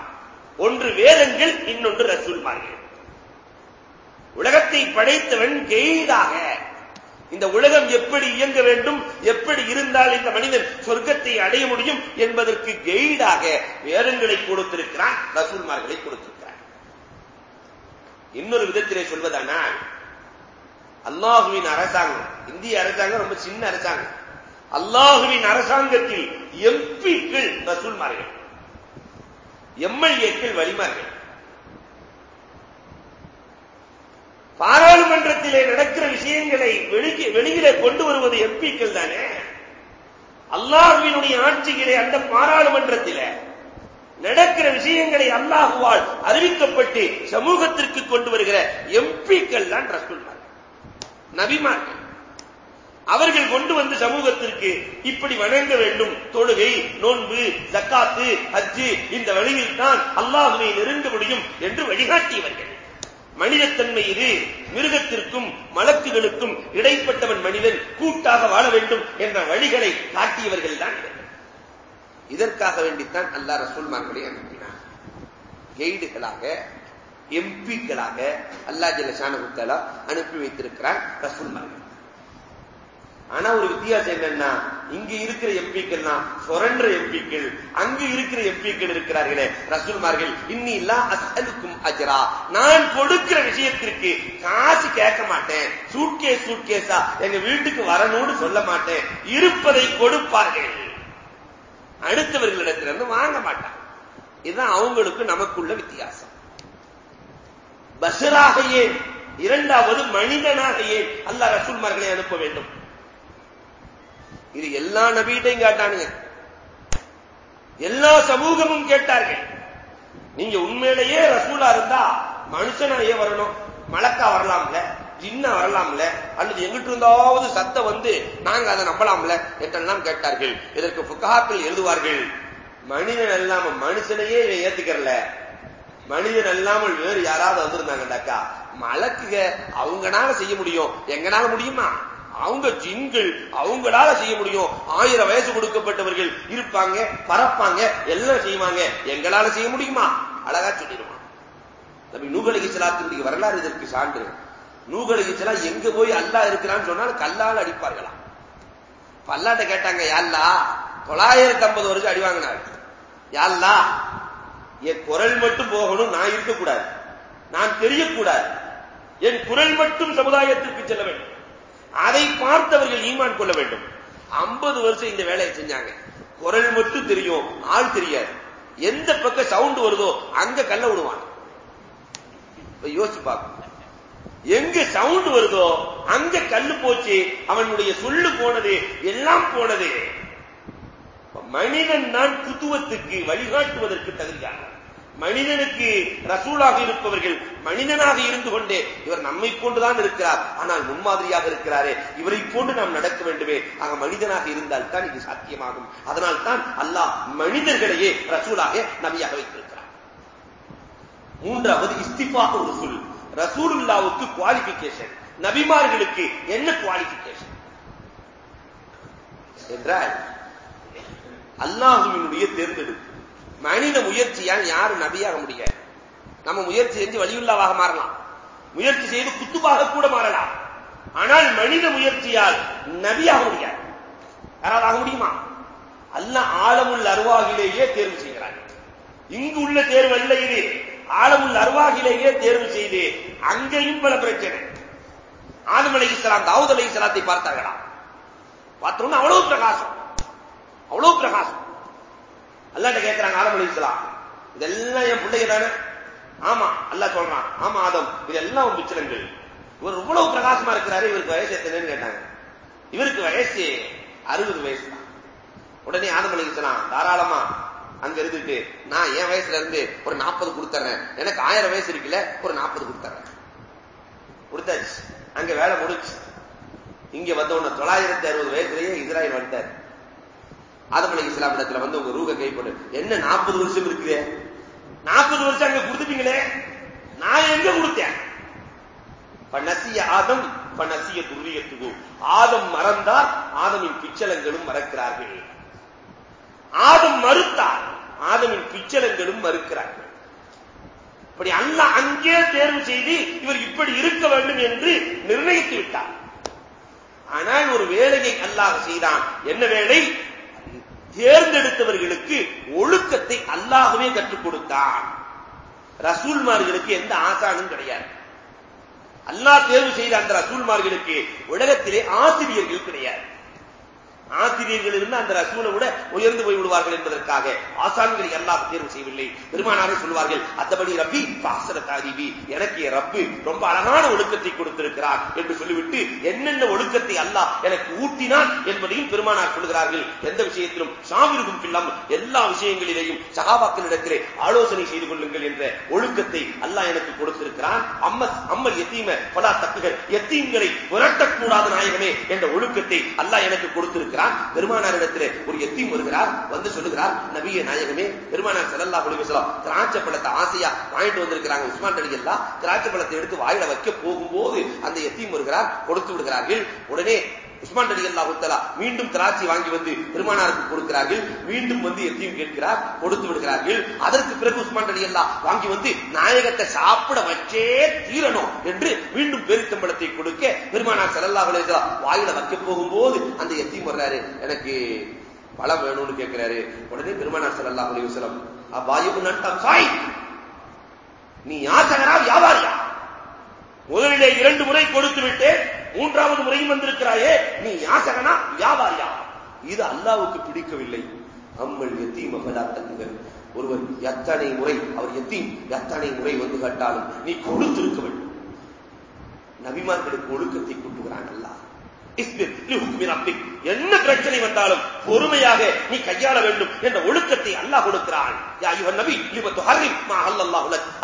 ஒன்று வேதங்கள் இன்னொன்று ரசூல்மார்கள் உலகத்தை படைத்தவன் கெய்டாக இந்த உலகம் எப்படி இயங்க வேண்டும் எப்படி இருந்தால் இந்த மனிதன் சொர்க்கத்தை அடைய முடியும் என்பதற்கு கெய்டாக வேதங்களை கொடுத்திருக்கிறான் ரசூல்மார்களை கொடுத்திருக்கிறான். இன்னொரு விதத்திலே சொல்வதானால் அல்லாஹுவின் அரசாங்கம் இந்திய அரசாங்கம் ரொம்ப சின்ன அரசாங்கம். அல்லாஹுவின் அரசாங்கத்தில் எம்பிக்கள் ரசூல்மார்கள். எம்எல்ஏக்கள் வலிமார்கள். பாராளுமன்றத்திலே நடக்கிற விஷயங்களை வெளியிலே கொண்டு வருவது எம்பிக்கள் தானே? அல்லாஹுவினுடைய ஆட்சியிலே அந்த பாராளுமன்றத்திலே நடக்கிற விஷயங்களை அல்லாஹுவால் அறிவிக்கப்பட்டு சமூகத்திற்கு கொண்டு வருகிற எம்பிக்கள் தான் ரசூல்மார்கள். நபிமார்கள். அவர்கள் கொண்டு வந்து சமூகத்திற்கு இப்படி வணங்க வேண்டும். தொழுகை நோன்பு ஜக்காத்து ஹஜ்ஜு இந்த வழியில் தான் அல்லாஹுவை நெருங்க முடியும் என்று வழிகாட்டியவர்கள். மனிதத்தன்மை இது. மிருகத்திற்கும் மலக்குகளுக்கும் இடைப்பட்டவன் மனிதன் கூட்டாக வாழ வேண்டும் என்ற வழிகளை காட்டியவர்கள் தான் இதற்காக வேண்டித்தான் அல்லா ரசூல்மார்களை அனுப்பினார் கைடுகளாக எம்பிக்களாக அல்லா ஜலசானகுத்தாலா அனுப்பி வைத்திருக்கிறார் ரசூல்மார்கள். ஆனா ஒரு வித்தியாசம் என்னன்னா இங்க இருக்கிற எம்பிக்கள்னா சொரன்ற எம்பிக்கள் அங்கு இருக்கிற எம்பிக்கள் இருக்கிறார்களே. ரசூல்மார்கள் இன்னி அசலுக்கும் அஜரா. நான் கொடுக்கிற விஷயத்திற்கு காசு கேட்க மாட்டேன். சூட்கே சூட்கேஸா? எங்க வீட்டுக்கு வரணும்னு சொல்ல மாட்டேன். இருப்பதை கொடுப்பார்கள். அடுத்தவர்களிடத்திலிருந்து வாங்க மாட்டாங்க இதுதான் அவங்களுக்கு நமக்குள்ள வித்தியாசம். பஷராக ஏன் இரண்டாவது மனிதனாக ஏன் அல்ல ரசூல்மார்களை அனுப்ப வேண்டும். இது எல்லா நபீட்டையும் கேட்டானுங்க. எல்லா சமூகமும் கேட்டார்கள். நீங்க உண்மையிலேயே ரசூலா இருந்தா மனுஷனாயே வரணும். மலக்கா வரலாம்ல ஜின்ன வரலாம்ல அல்லது எங்கிட்டு இருந்தாவது சத்தம் வந்து நாங்க அதை நம்பலாம்ல என்றெல்லாம் கேட்டார்கள். இதற்கு புகாக்கள் எழுதுவார்கள். மனிதன் அல்லாம மனுஷனையே ஏத்துக்கிறல. மனிதன் அல்லாமல் வேறு யாராவது வந்திருந்தாங்கடாக்கா மலக்குக அவங்கனால செய்ய முடியும். எங்கனால முடியுமா? அவங்க ஜின்கள் அவங்களால செய்ய முடியும். ஆயிரம் வயசு கொடுக்கப்பட்டவர்கள் இருப்பாங்க பறப்பாங்க எல்லாம் செய்வாங்க. எங்களால செய்ய முடியுமா? அழகா சொல்லிடுவான் நபி நூகலகி சலாத்தினுடைய வரலாறு இதற்கு சான்று. நூகலகி சலா எங்க போய் அல்லா இருக்கிறான்னு சொன்னால் கல்லால் அடிப்பார்களாம். பல்லாட்ட கேட்டாங்க யாழ்லா தொள்ளாயிரத்தி ஐம்பது வருஷம் அடி வாங்கினார். யாழ்லா என் குரல் மட்டும் போகணும் நான் இருக்கக்கூடாது. நான் தெரியக்கூடாது. என் குரல் மட்டும் சமுதாயத்திற்கு செல்ல வேண்டும். அதை பார்த்தவர்கள் ஈமான் கொள்ள வேண்டும். ஐம்பது வருஷம் இந்த வேலையை செஞ்சாங்க. குரல் மட்டும் தெரியும் ஆள் தெரியாது. எந்த பக்கம் சவுண்ட் வருதோ அங்க கல்ல விடுவான் யோசிச்சு பார்க்க எங்க சவுண்ட் வருதோ அங்க கல்லு போச்சு அவனுடைய சொல்லு போனது எல்லாம் போனது. மனிதன் தான் குத்துவத்துக்கு வழிகாட்டுவதற்கு தகுதியான மனிதனுக்கு ரசூலாக இருப்பவர்கள் மனிதனாக இருந்து கொண்டே இவர் நம்மை போன்றுதான் இருக்கிறார். ஆனால் முன்மாதிரியாக இருக்கிறாரே. இவரை போன்று நாம் நடக்க வேண்டுமே. ஆக மனிதனாக இருந்தால் தான் இது சாத்தியமாகும். அதனால் தான் அல்லாஹ் மனிதர்களையே ரசூலாக நபியாக வைத்திருக்கிறார். மூன்றாவது இஸ்திஃபாக ஒரு சொல் ரசூலுல்லாவுக்கு குவாலிபிகேஷன் நபிமார்களுக்கு என்ன குவாலிபிகேஷன் என்றால் அல்லாஹுவினுடைய தேர்ந்தெடுப்பு. மனித முயற்சியால் யாரும் நபியாக முடியாது. நம்ம முயற்சி செஞ்சு வழியுள்ளாவாக மாறலாம். முயற்சி செய்து குத்துவாக கூட மாறலாம். ஆனால் மனித முயற்சியால் நபியாக முடியாது. யாராவது ஆக முடியுமா? அல்ல ஆழமுள்ள அருவாகிலேயே தேர்வு செய்கிறார். இங்கு உள்ள தேர்வு அல்ல இது. ஆழமுள்ள அருவாகிலேயே தேர்வு செய்து அங்கேயும் பல பிரச்சனை. ஆதம் அலை இஸ்லாம் தாவூத் அலை இஸ்லாத்தை பார்த்தார்களா? பார்த்தோம்னா அவ்வளவு பிரகாசம். அவ்வளவு பிரகாசம். அல்லாட்ட கேட்கிறாங்க ஆதம் அலை இதெல்லாம் என் பிள்ளைங்க தானே? ஆமா அல்லா சொல்றான். ஆமா ஆதம் இதெல்லாம் பிச்சலங்கள் இவர் இவ்வளவு பிரகாசமா இருக்கிறாரு இவருக்கு வயசு எத்தனைன்னு கேட்டாங்க. இவருக்கு வயசு அறுபது வயசு தான். உடனே ஆதம் அலை தாராளமா அங்க இருந்துட்டு நான் என் வயசுல இருந்து ஒரு நாற்பது கொடுத்துறேன் எனக்கு ஆயிரம் வயசு இருக்குல்ல ஒரு நாற்பது கொடுத்துறேன் கொடுத்தாச்சு. அங்க வேலை முடிச்சு இங்க வந்த உடனே தொள்ளாயிரத்தி அறுபது வயசுலயே இஸ்ராயல் வந்துட்டார். ஆதம் அலி இஸ்லாம் இடத்துல வந்து உங்க ரூக கைப்படு என்ன நாற்பது வருஷம் இருக்குது? நாற்பது வருஷம் அங்க கொடுத்துட்டீங்களே? நான் எங்க கொடுத்தேன்? நசிய ஆதம் பணசிய துரியத்துகு ஆதம் மறந்தார் ஆதமின் பிச்சலங்களும் மறக்கிறார்கள். ஆதம் மறுத்தார் ஆதமின் பிச்சலங்களும் மறுக்கிறார்கள். இப்படி அல்ல அங்கே தேர்வு செய்து இவர் இப்படி இருக்க வேண்டும் என்று நிர்ணயித்து விட்டார். ஆனால் ஒரு வேலையை அல்லாஹ் செய்தான். என்ன வேலை? தேர்ந்தெடுத்தவர்களுக்கு ஒழுக்கத்தை அல்லாகவே கற்றுக் கொடுத்தான். ரசூல்மார்களுக்கு எந்த ஆசானும் கிடையாது. அல்லாஹ் தேர்வு செய்த அந்த ரசூல்மார்களுக்கு உலகத்திலே ஆசிரியர்கள் கிடையாது. ஆசிரியர்கள் இருந்து அந்த ரசூலை விட உயர்ந்து போய் விடுவார்கள் என்பதற்காக ஆசான்களை எல்லாம் தேர்வு செய்யவில்லை. பெருமானாரே சொல்வார்கள் அத்தபடி ரப்பி பாசன தாரிவி எனக்கு ரப்பு ரொம்ப அழகான ஒழுக்கத்தை கொடுத்திருக்கிறார் என்று சொல்லிவிட்டு என்னென்ன ஒழுக்கத்தை அல்லாஹ் எனக்கு ஊட்டினான் என்பதையும் பெருமானார் சொல்கிறார்கள். எந்த விஷயத்திலும் சாவிருக்கும் பிள்ளம் எல்லா விஷயங்களிலேயும் சகாபாக்களிடத்திலே ஆலோசனை செய்து கொள்ளுங்கள் என்ற ஒழுக்கத்தை அல்லாஹ் எனக்கு கொடுத்திருக்கிறான். அம்ம அம்மல் எத்தீம பலா தப்புகள் எத்தீம்களை விரட்டக்கூடாத நாயகமே என்ற ஒழுக்கத்தை அல்லாஹ் எனக்கு கொடுத்திருக்கிறார் வருகிறார் பெருமானாரிடத்திலே ஒரு எத்தீம் வருகிறார் வந்து சொல்லுகிறார் நபிய நாயகமே பெருமானார் செல்லல்லா ஒளிவு செல்லாம் திராட்சை பழத்தை ஆசையா வாங்கிட்டு வந்திருக்கிறாங்க உஸ்மான் அலி எல்லாம் திராட்சை பழத்தை எடுத்து வாயில வைக்க போகும்போது அந்த எத்தீம் வருகிறார் கொடுத்து விடுகிறார்கள். உடனே உஸ்மான் அலி அல்லா உத்தலா மீண்டும் திராட்சை வாங்கி வந்து பெருமானாருக்கு கொடுக்கிறார்கள். மீண்டும் வந்து எத்தையும் கேட்கிறார் கொடுத்து விடுகிறார்கள். அதற்கு பிறகு உஸ்மான் அலி அல்லா வாங்கி வந்து நாயகத்தை சாப்பிட வச்சே தீரணும் என்று மீண்டும் பெருத்தம்பளத்தை கொடுக்க பெருமானார் செல்லல்லா விளையா வாயில வைக்க போகும்போது அந்த எத்தையும் வர்றாரு. எனக்கு பழம் வேணும்னு கேட்கிறாரு. உடனே பெருமானார் செல்லல்லா அலி வசலம் அவ்வாயு நட்டம் சாய். நீ யாசகரா வியாபாரியா முதலிலே இரண்டு முறை கொடுத்து விட்டு மூன்றாவது முறையும் வந்திருக்கிறாயே நீ யாசகனா வியாபாரியா? இது அல்லாவுக்கு பிடிக்கவில்லை. அம்மல் எத்தீம் மகளாத்தங்கள் ஒருவர் எத்தனை முறை அவர் எத்தீம் எத்தனை முறை வந்து கேட்டாலும் நீ கொடுத்திருக்க வேண்டும். நபிமார்களுக்கு ஒழுக்கத்தை கூட்டுகிறான் அல்லா என்ன பிரச்சனை வந்தாலும் பொறுமையாக நீ கையாள வேண்டும் என்ற ஒழுக்கத்தை அல்லாஹ் கொடுக்கிறான்.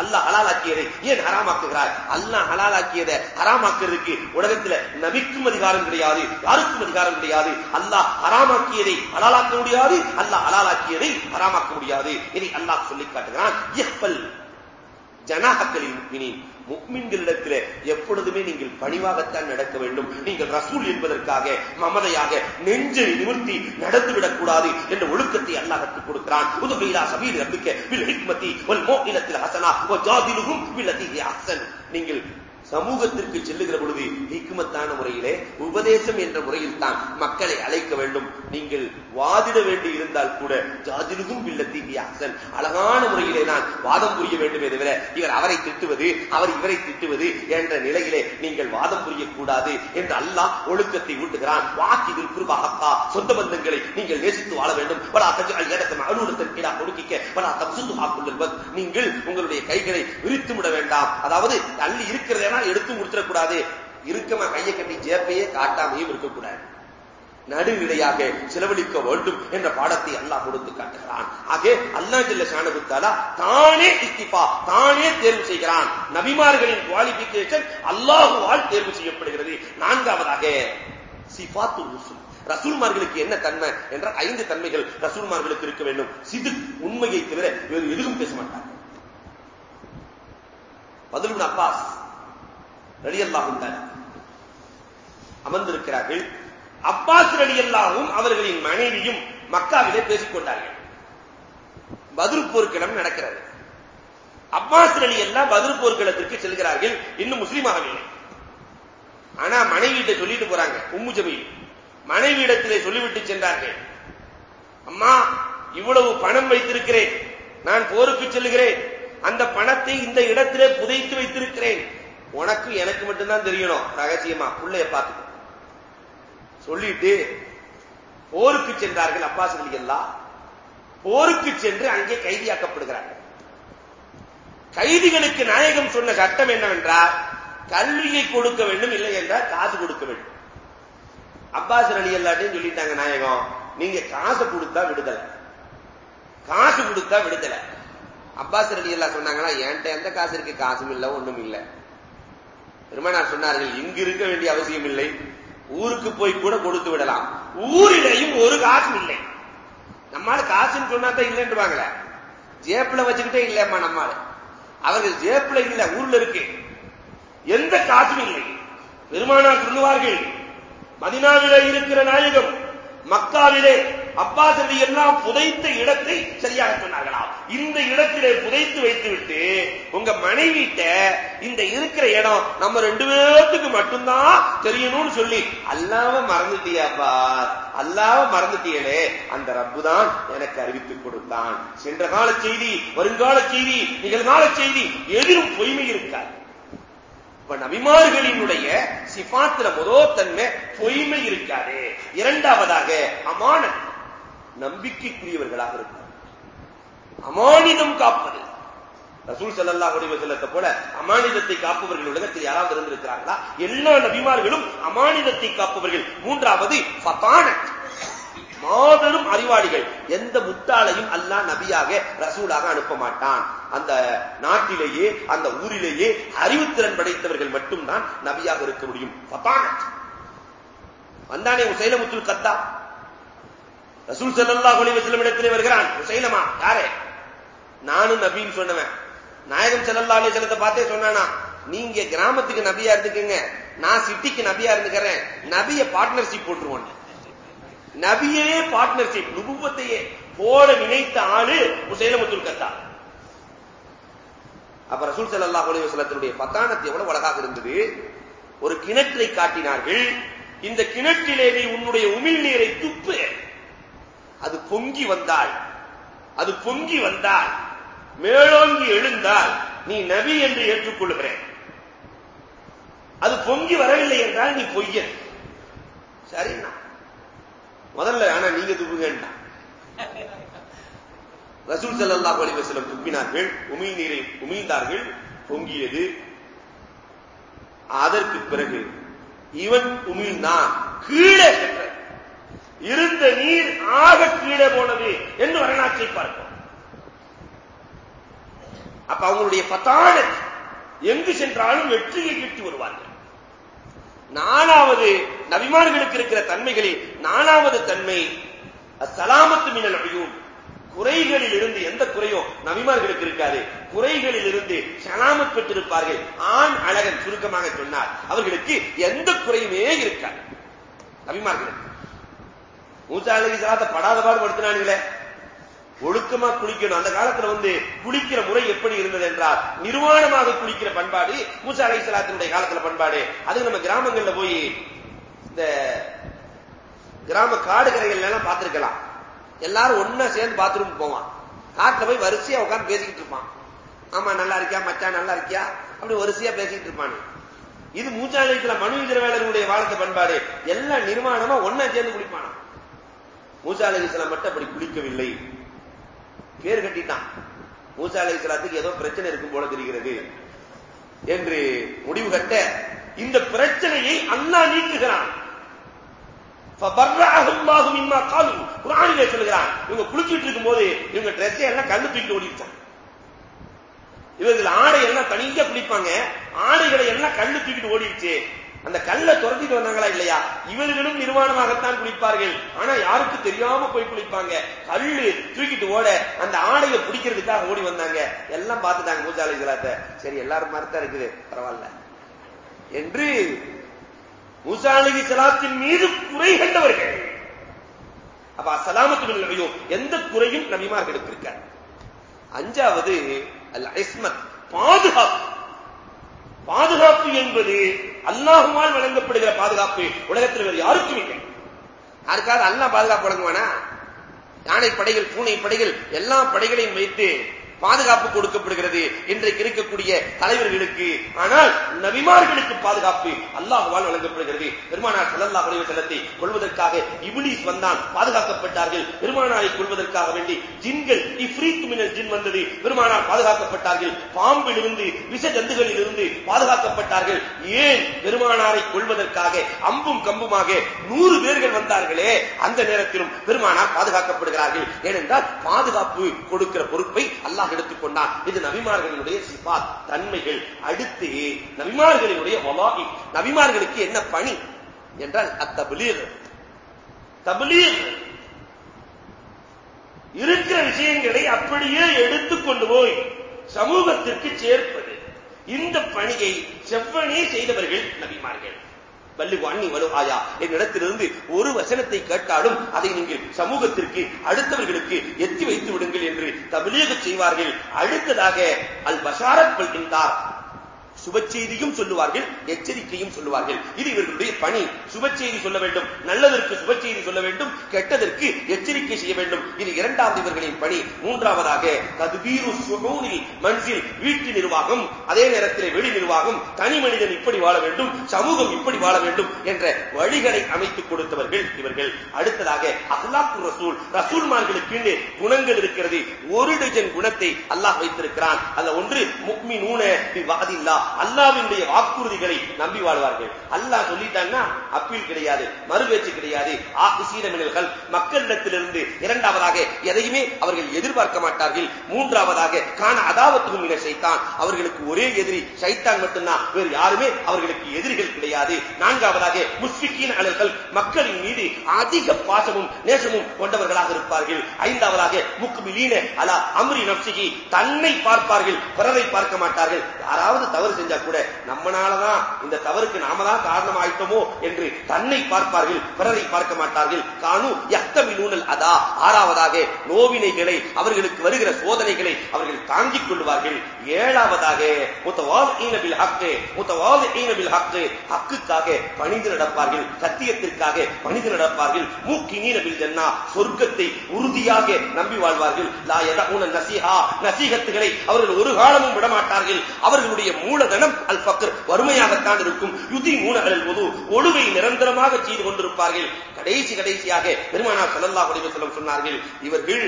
அல்லாஹ் ஹலாலாக்கியதை ஏன் ஹராமாக்குகிறார்? அல்லாஹ் ஹலாலாக்கியதை ஹராமாக்குறதுக்கு உலகத்தில் நபிக்கும் அதிகாரம் கிடையாது யாருக்கும் அதிகாரம் கிடையாது. அல்லாஹ் ஹராமாக்கியதை ஹலாலாக்க முடியாது அல்லாஹ் ஹலாலாக்கியதை ஹராமாக்க முடியாது. இதை அல்லாஹ் சொல்லி காட்டுகிறான். ஜனாகக்களின் முக்மின்களிடத்தில் எப்பொழுதுமே நீங்கள் பணிவாகத்தான் நடக்க வேண்டும். நீங்கள் ரசூல் என்பதற்காக மமதையாக நெஞ்சை நிமிர்த்தி நடந்துவிடக் கூடாது என்ற ஒழுக்கத்தை அல்லாஹ் கற்றுக் கொடுக்கிறான். உதுபைலா சபீல் ரப்பிக்க வில் ஹிக்மதி வல் ஹசனா ஜாதிலுகும் வில்லதி ஹசன் நீங்கள் சமூகத்திற்கு செல்லுகிற பொழுது ஹிக்குமத்தான முறையிலே உபதேசம் என்ற முறையில் தான் மக்களை அழைக்க வேண்டும். நீங்கள் வாதிட வேண்டி இருந்தால் கூட ஜாதிலுகும் வில்லத்தி வியாசன் அழகான முறையிலே நான் வாதம் புரிய வேண்டுமே தவிர இவர் அவரை திட்டுவது அவர் இவரை திட்டுவது என்ற நிலையிலே நீங்கள் வாதம் புரியக்கூடாது என்று அல்லாஹ் ஒழுக்கத்தை ஊட்டுகிறான். வாக்கிதில் குருவாகத்தா சொந்த பந்தங்களை நீங்கள் நேசித்து வாழ வேண்டும். பலா தஜ் எனக்கு அலுவலகத்தின் கீழா கொடுக்கிக்க. பலா தப்சுத்து நீங்கள் உங்களுடைய கைகளை விரித்து விட வேண்டாம். அதாவது அள்ளி இருக்கிறது எடுத்து முடிச்சிடக்கூடாது இருக்கமா கையை கட்டி ஜேப்பையே காட்டாமையும் இருக்கக்கூடாது. நடுநிலையாக செலவழிக்க வேண்டும் என்ற பாடத்தை அல்லாஹ் கொடுத்து காட்டுகிறான். ஆகே அல்லா ஜில்ல சாணகுத்தாலா தானே இஸ்திபா தானே தேர்வு செய்கிறான். நபிமார்களின் குவாலிபிகேஷன் அல்லாஹுவால் தேர்வு செய்யப்படுகிறது. நான்காவதாக சிபாத்து ருசுல். ரசூல்மார்களுக்கு என்ன தன்மை என்ற ஐந்து தன்மைகள் ரசூல்மார்களுக்கு இருக்க வேண்டும். சிது உண்மையை தவிர வேறு எதுவும் பேச மாட்டார் பதிலும் அப்பாஸ். ரலியல்லாஹும் அமர்ந்திருக்கிறார்கள். அப்பாஸ் ரலியல்லாஹும் அவர்களின் மனைவியும் மக்காவிலே பேசிக் கொண்டார்கள். பதில் போர்க்களம் நடக்கிறது. அப்பாஸ் அலி எல்லாம் பதில் போர்க்களத்திற்கு செல்கிறார்கள். இன்னும் முஸ்லீம் ஆகவில்லை. ஆனா மனைவியிட்ட சொல்லிட்டு போறாங்க உம்மு மனைவியிடத்திலே சொல்லிவிட்டு சென்றார்கள். அம்மா இவ்வளவு பணம் வைத்திருக்கிறேன். நான் போருக்கு செல்கிறேன் அந்த பணத்தை இந்த இடத்திலே புதைத்து வைத்திருக்கிறேன். உனக்கு எனக்கு மட்டும்தான் தெரியணும். ரகசியமா புள்ளைய பார்த்து சொல்லிட்டு போருக்கு சென்றார்கள் அப்பா அலி போருக்கு சென்று அங்கே கைதியாக்கப்படுகிறார்கள். கைதிகளுக்கு நாயகம் சொன்ன சட்டம் என்னவென்றால் கல்வியை கொடுக்க வேண்டும் இல்லை என்றால் காசு கொடுக்க வேண்டும். அப்பாஸ் அலி எல்லாத்தையும் சொல்லிட்டாங்க நாயகம் நீங்க காசு கொடுத்தா விடுதலை. காசு கொடுத்தா விடுதலை. அப்பாஸ் அலி எல்லாம் சொன்னாங்கன்னா என்கிட்ட எந்த காசு இருக்கு? காசும் இல்ல ஒண்ணும் இல்ல. பெருமானார் சொன்னார்கள் இங்கு இருக்க வேண்டிய அவசியம் இல்லை. ஊருக்கு போய் கூட கொடுத்து விடலாம். ஊரிலையும் ஒரு காசும் இல்லை. நம்மால காசுன்னு சொன்னா தான் இல்லைன்றுவாங்கள. ஜேப்ல வச்சுக்கிட்டே இல்லம்மா நம்மால. அவர்கள் ஜேப்ல இல்ல ஊர்ல இருக்கு. எந்த காசும் இல்லை. பெருமானார் சொல்லுவார்கள் மதினாவிலே இருக்கிற நாயகம் மக்காவிலே அப்பா அலி எல்லாம் புதைத்த இடத்தை சரியாக சொன்னார்களாம் இந்த இடத்திலே புதைத்து வைத்துவிட்டு உங்க மனைவிட்ட இந்த இருக்கிற இடம் நம்ம ரெண்டு பேர்த்துக்கு மட்டும்தான் தெரியணும்னு சொல்லி அல்லாம மறந்துட்டியாப்பா அல்லாம மறந்துட்டியலே அந்த ரப்பு தான் எனக்கு அறிவித்துக் கொடுத்தான். சென்ற கால செய்தி வருங்கால செய்தி நிகழ்கால செய்தி எதிரும் பொய்மை இருக்காது. இப்ப நபிமார்களினுடைய சிபாத்துல முதோ தன்மை பொய்மை இருக்காது. இரண்டாவதாக அமான நம்பிக்கைக்குரியவர்களாக இருக்கிறார். அமானிதம் காப்பது. ரசூல் செல்லல்லா அலைஹி போல அமானிதத்தை காப்பவர்கள் உலகத்தில் யாராவது இருந்திருக்கிறார்களா? எல்லா நபிமார்களும் அமானிதத்தை காப்பவர்கள். மூன்றாவது மாபெரும் அறிவாளிகள். எந்த முட்டாளையும் அல்லா நபியாக ரசூலாக அனுப்ப மாட்டான். அந்த நாட்டிலேயே அந்த ஊரிலேயே அறிவுத்திறன் படைத்தவர்கள் மட்டும்தான் நபியாக இருக்க முடியும். வந்தானே உசைலமுத்துல் கத்தா ரசூல் ஸல்லல்லாஹு அலைஹி செல்லும் இடத்திலே வருகிறான். செய்யலமா யாரே? நானும் நபின்னு சொன்னவன். நாயகம் செல்லல்லா அலி செல்லத்தை பார்த்தே சொன்னானா நீங்க கிராமத்துக்கு நபியா இருந்துக்கங்க. நான் சிட்டிக்கு நபியா இருந்துக்கிறேன். நபிய பார்ட்னர்ஷிப் போட்டுருவோம். நபியே பார்ட்னர்ஷிப் நுபுவத்தையே போட நினைத்த ஆளு உசைலமுத்துல் கத்தா அப்ப ரசூல் ஸல்லல்லாஹு அலைஹி செல்லத்தினுடைய பத்தானத்து எவ்வளவு அழகாக இருந்தது? ஒரு கிணற்றை காட்டினார்கள் இந்த கிணற்றிலே நீ உன்னுடைய உமிழ் நீரை துப்பு. அது பொங்கி வந்தால் அது பொங்கி வந்தால் மேலோங்கி எழுந்தால் நீ நபி என்று ஏற்றுக்கொள்கிறேன். அது பொங்கி வரவில்லை என்றால் நீ பொய்யன். சரிண்ணா. முதல்ல ஆனா நீங்க துப்புங்கண்டா ரசூல் ஸல்லல்லாஹு அலைஹி வஸல்லம் துப்பினார்கள். உமிழ் நீரை உமிழ்ந்தார்கள். பொங்கியது. அதற்கு பிறகு இவன் உமிழ்ந்தான். கீழே சென்ற இருந்த நீர் ஆக கீழே போனது என்று வரலாற்றை பார்ப்போம். அப்ப அவங்களுடைய பத்தான எங்கு சென்றாலும் வெற்றியை ஈட்டி வருவார்கள். நாலாவது நபிமார்களுக்கு இருக்கிற தன்மைகளில் நாலாவது தன்மை சலாமத்து மின்னல் அழியும் குறைகளில் இருந்து எந்த குறையும் நபிமார்களுக்கு இருக்காது. குறைகளில் இருந்து சலாமத் பெற்றிருப்பார்கள். ஆண் அழகன் சுருக்கமாக சொன்னார். அவர்களுக்கு எந்த குறையுமே இருக்காது. நபிமார்களுக்கு மூசா அலகி சலாத்தை படாத பாடு படுத்தினானுங்களே. ஒழுக்கமா குளிக்கணும். அந்த காலத்துல வந்து குளிக்கிற முறை எப்படி இருந்தது என்றால் நிர்வாணமாக குளிக்கிற பண்பாடு மூசா அலை சலாத்தினுடைய காலத்துல பண்பாடு. அது நம்ம கிராமங்கள்ல போய் இந்த கிராம காடுகரைகள் எல்லாம் பார்த்திருக்கலாம். எல்லாரும் ஒன்னா சேர்ந்து பாத்ரூம் போவான். காட்டுல போய் வரிசையா உட்காந்து பேசிக்கிட்டு இருப்பான். ஆமா நல்லா இருக்கியா? மச்சான் நல்லா இருக்கியா? அப்படி வரிசையா பேசிக்கிட்டு இருப்பானு. இது மூச்சாலயத்துல மனு இதிரவேலருடைய வாழ்க்கை பண்பாடு. எல்லாம் நிர்மாணமா ஒன்னா சேர்ந்து குளிப்பானா மூசா அலி இஸ்லாம் மட்டும் அப்படி குளிக்கவில்லை. பேர் கட்டிட்டான். மூசா அலி இஸ்லாத்துக்கு ஏதோ பிரச்சனை இருக்கும் போல தெரிகிறது என்று முடிவு கட்ட இந்த பிரச்சனையை அண்ணா நீக்குகிறான். குரானிலே சொல்லுகிறான் இவங்க குளிச்சுட்டு இருக்கும் போது இவங்க ட்ரெஸ் எல்லாம் கண்ணு தூக்கி ஓடிச்சான் இவர்கள் ஆடை எல்லாம் தனியா குளிப்பாங்க. ஆடைகளை எல்லாம் கண்ணு தூக்கிட்டு ஓடிடுச்சு அந்த கல்லை துரத்திட்டு வந்தாங்களா இல்லையா? இவர்களும் நிர்வாணமாகத்தான் குளிப்பார்கள். ஆனா யாருக்கு தெரியாம போய் குளிப்பாங்க? கல்லு தூக்கிட்டு ஓட அந்த ஆடையை பிடிக்கிறதுக்காக ஓடி வந்தாங்க. எல்லாம் பார்த்துட்டாங்க பூஜாலை சலாத்த. சரி எல்லாரும் மரத்தா இருக்குது. பரவாயில்ல. என்று மூசாலகி சலாத்தின் மீது குறை கண்டவர்கள். அப்ப அசலாமத்து எந்த குறையும் நபிமார்களுக்கு இருக்காது அஞ்சாவது அல் பாதுகாப்பு. பாதுகாப்பு என்பது அல்லாஹுமால் வழங்கப்படுகிற பாதுகாப்பு உலகத்தில் வேறு யாருக்கும் இல்லை. யாருக்காவது அல்லாஹ் பாதுகாப்பு வழங்குவானா? யானை படைகள் பூனை படைகள் எல்லா படைகளையும் வைத்து பாதுகாப்பு கொடுக்கப்படுகிறது இன்றைக்கு இருக்கக்கூடிய தலைவர்களுக்கு. ஆனால் நபிமார்களுக்கு பாதுகாப்பு அல்லாஹுவால் வழங்கப்படுகிறது. பெருமானார் சல்லல்லா உலக செல்லத்தை கொள்வதற்காக இபிலிஸ் வந்தான் பாதுகாக்கப்பட்டார்கள். பெருமானாரை கொள்வதற்காக வேண்டி ஜின்கள் இஃப்ரீத் மினல் ஜின் வந்தது. பெருமானார் பாதுகாக்கப்பட்டார்கள். பாம்பிலிருந்து விச ஜந்துகளில் இருந்து பாதுகாக்கப்பட்டார்கள். ஏன் பெருமானாரை கொள்வதற்காக அம்பும் கம்புமாக நூறு பேர்கள் வந்தார்களே? அந்த நேரத்திலும் பெருமானார் பாதுகாக்கப்படுகிறார்கள். ஏனென்றால் பாதுகாப்பு கொடுக்கிற பொறுப்பை அல்லாஹ் சிபாத்தாக எடுத்துக்கொண்டான் இது நபிமார்களினுடைய சிபாத் தன்மைகள். அடுத்து நபிமார்களினுடைய வலாகி நபிமார்களுக்கு என்ன பணி? என்றால் அத்தபிலீர். தபிலீர். இருக்கிற விஷயங்களை அப்படியே எடுத்துக்கொண்டு போய் சமூகத்திற்கு சேர்ப்பது. இந்த பணியை செவ்வனே செய்தவர்கள் நபிமார்கள். வல்லு அண்ணி வலு ஆயா என்னிடத்திலிருந்து ஒரு வசனத்தை கேட்டாலும் அதை நீங்கள் சமூகத்திற்கு அடுத்தவர்களுக்கு எத்தி வைத்து விடுங்கள் என்று தமிழக செய்வார்கள். அடுத்ததாக அல் பஷாரத் பல்கின்றார் சுப செய்தியும் சொல்லுவார்கள் எச்சரிக்கையும் சொல்லுவார்கள். இது இவர்களுடைய பணி. சுப செய்தி சொல்ல வேண்டும் நல்லதற்கு சுப செய்தி சொல்ல வேண்டும் கெட்டதற்கு எச்சரிக்கை செய்ய வேண்டும். இது இரண்டாவது இவர்களின் பணி. மூன்றாவதாக ததுபீரு சுகூனில் மன்சில் வீட்டு நிர்வாகம் அதே நேரத்தில் வெளி நிர்வாகம் தனி மனிதன் இப்படி வாழ வேண்டும் சமூகம் இப்படி வாழ வேண்டும் என்ற வழிகளை அமைத்துக் கொடுத்தவர்கள் இவர்கள். அடுத்ததாக அஹ்லாக்கு ரசூல். ரசூல்மார்களுக்கு குணங்கள் இருக்கிறது. ஒரு டஜன் குணத்தை அல்லாஹ் வைத்திருக்கிறான். அல்ல ஒன்று முக்மி நூன வாதில்லா அல்லாவினுடைய வாக்குறுதிகளை நம்பி வாழ்வார்கள். அல்லாஹ் சொல்லிட்டாங்கன்னா அப்பீல் கிடையாது மறுபேச்சு கிடையாது. ஆக்குசீனமினல்கள் மக்களிடத்திலிருந்து இரண்டாவதாக எதையுமே அவர்கள் எதிர்பார்க்க மாட்டார்கள். மூன்றாவதாக காண அதாவத்துக்கும் சைத்தான் அவர்களுக்கு ஒரே எதிரி சைத்தான் மட்டும்தான். வேறு யாருமே அவர்களுக்கு எதிரிகள் கிடையாது. நான்காவதாக முஸ்பிக்கின் அலர்கள் மக்களின் மீது அதிக பாசமும் நேசமும் கொண்டவர்களாக இருப்பார்கள். ஐந்தாவதாக முக்மிலீன அலா அம்ரி நப்சிகி தன்னை பார்ப்பார்கள் பிறரை பார்க்க மாட்டார்கள். யாராவது தவறு செஞ்சா கூட நம்மனாலதான் இந்த தவறுக்கு நாம தான் காரணம் ஆயிட்டோமோ என்று தன்னை பார்ப்பார்கள் பிறரை பார்க்க மாட்டார்கள். காணு யக்தமி நூனல் அதா. ஆறாவதாக நோவினைகளை அவர்களுக்கு வருகிற சோதனைகளை அவர்கள் தாங்கிக் கொள்வார்கள். ஏழாவதாக ஹக்குக்காக பணிந்து நடப்பார்கள் சத்தியத்திற்காக பணிந்து நடப்பார்கள். மூக்கி நீனபில் ஜன்னா சொர்க்கத்தை உறுதியாக நம்பி வாழ்வார்கள். லா நசீகத்துகளை அவர்கள் ஒரு காலமும் விடமாட்டார்கள். அவர்களுடைய மூலதனம் அல் பக்கர் வறுமையாகத்தான் இருக்கும். யுதி மூலகளில் அல் பொது ஒழுவை நிரந்தரமாக செய்து கொண்டிருப்பார்கள். கடைசி கடைசியாக பெருமானா ஸல்லல்லாஹு அலைஹி சொன்னார்கள் இவர்கள்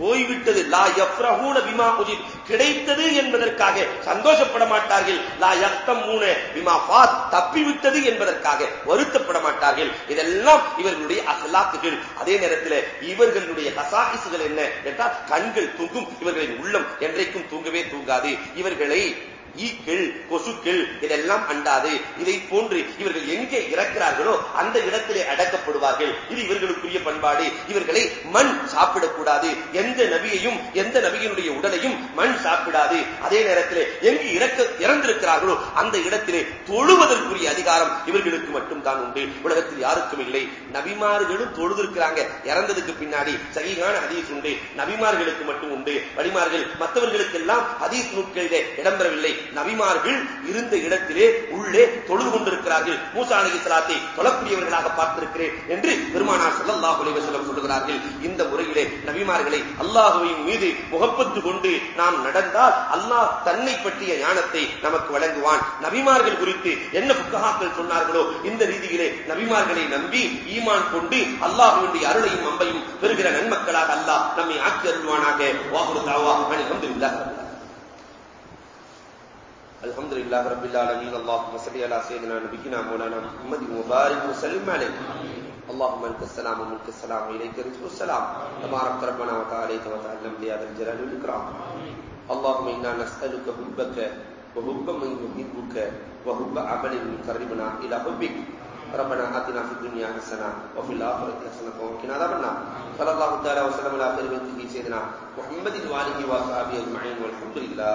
போய்விட்டது. லா யஃப்ரஹூன பிமா உதிர் கிடைத்தது என்பதற்காக சந்தோஷப்பட மாட்டார்கள். லா யக்தம் மூன பிமா பாத் தப்பிவிட்டது என்பதற்காக வருத்தப்பட மாட்டார்கள். இதெல்லாம் இவர்களுடைய அகலாக்குகள் அதே நேரத்தில் இவர்களுடைய கசாயிசுகள் என்ன என்றால் கண்கள் தூங்கும். இவர்களின் உள்ளம் என்றைக்கும் தூங்கவே தூங்காது. இவர்களை ஈக்கள் கொசுக்கள் இதெல்லாம் அண்டாது. இதை போன்று இவர்கள் எங்கே இறக்கிறார்களோ அந்த இடத்திலே அடக்கப்படுவார்கள். இது இவர்களுக்குரிய பண்பாடு. இவர்களை மண் சாப்பிடக்கூடாது. எந்த நபியையும் எந்த நபியினுடைய உடலையும் மண் சாப்பிடாது. அதே நேரத்தில் எங்கு இறக்க இறந்திருக்கிறார்களோ அந்த இடத்திலே தொழுவதற்குரிய அதிகாரம் இவர்களுக்கு மட்டும்தான் உண்டு. உலகத்தில் யாருக்கும் இல்லை. நபிமார்களும் தொழுதிருக்கிறாங்க. இறந்ததுக்கு பின்னாடி சரியான அதீஸ் உண்டு. நபிமார்களுக்கு மட்டும் உண்டு. வழிமார்கள் மற்றவர்களுக்கெல்லாம் அதீஸ் நூட்களிலே இடம்பெறவில்லை. நபிமார்கள் இருந்த இடத்திலே உள்ளே தொழுது கொண்டிருக்கிறார்கள். மூசா அலி சலாத்தை தொழக்கூடியவர்களாக பார்த்திருக்கிறேன் என்று பெருமானார் ஸல்லல்லாஹு அலைஹி சொல்கிறார்கள் இந்த முறையிலே நபிமார்களை அல்லாஹுவின் மீது முகப்பத்து கொண்டு நாம் நடந்தால் அல்லாஹ் தன்னை பற்றிய ஞானத்தை நமக்கு வழங்குவான். நபிமார்கள் குறித்து என்ன புக்கஹாக்கள் சொன்னார்களோ இந்த ரீதியிலே நபிமார்களை நம்பி ஈமான் கொண்டு அல்லாஹுடைய அருளையும் அம்பையும் பெறுகிற நன்மக்களாக அல்லாஹ் நம்மை ஆக்கி அருள்வானாக. வாகுரு தாவா. அல்ஹம்துலில்லாஹ். الحمد لله رب العالمين اللهم صل على سيدنا نبينا مولانا محمد وبارك وسلم عليه اللهم انت السلام ومنك السلام اليك رزق السلام. تبارك ربنا وتعالى وتعلم يا ذا الجلال والاكرام اللهم انا نسالك حبك وحب من يحبك وحب عمل يقربنا الى حبك ربنا آتنا في الدنيا حسنة وفي الآخرة حسنة وقنا عذاب النار. صلى الله تعالى وسلم على خير بنته سيدنا محمد وآله وصحبه أجمعين والحمد لله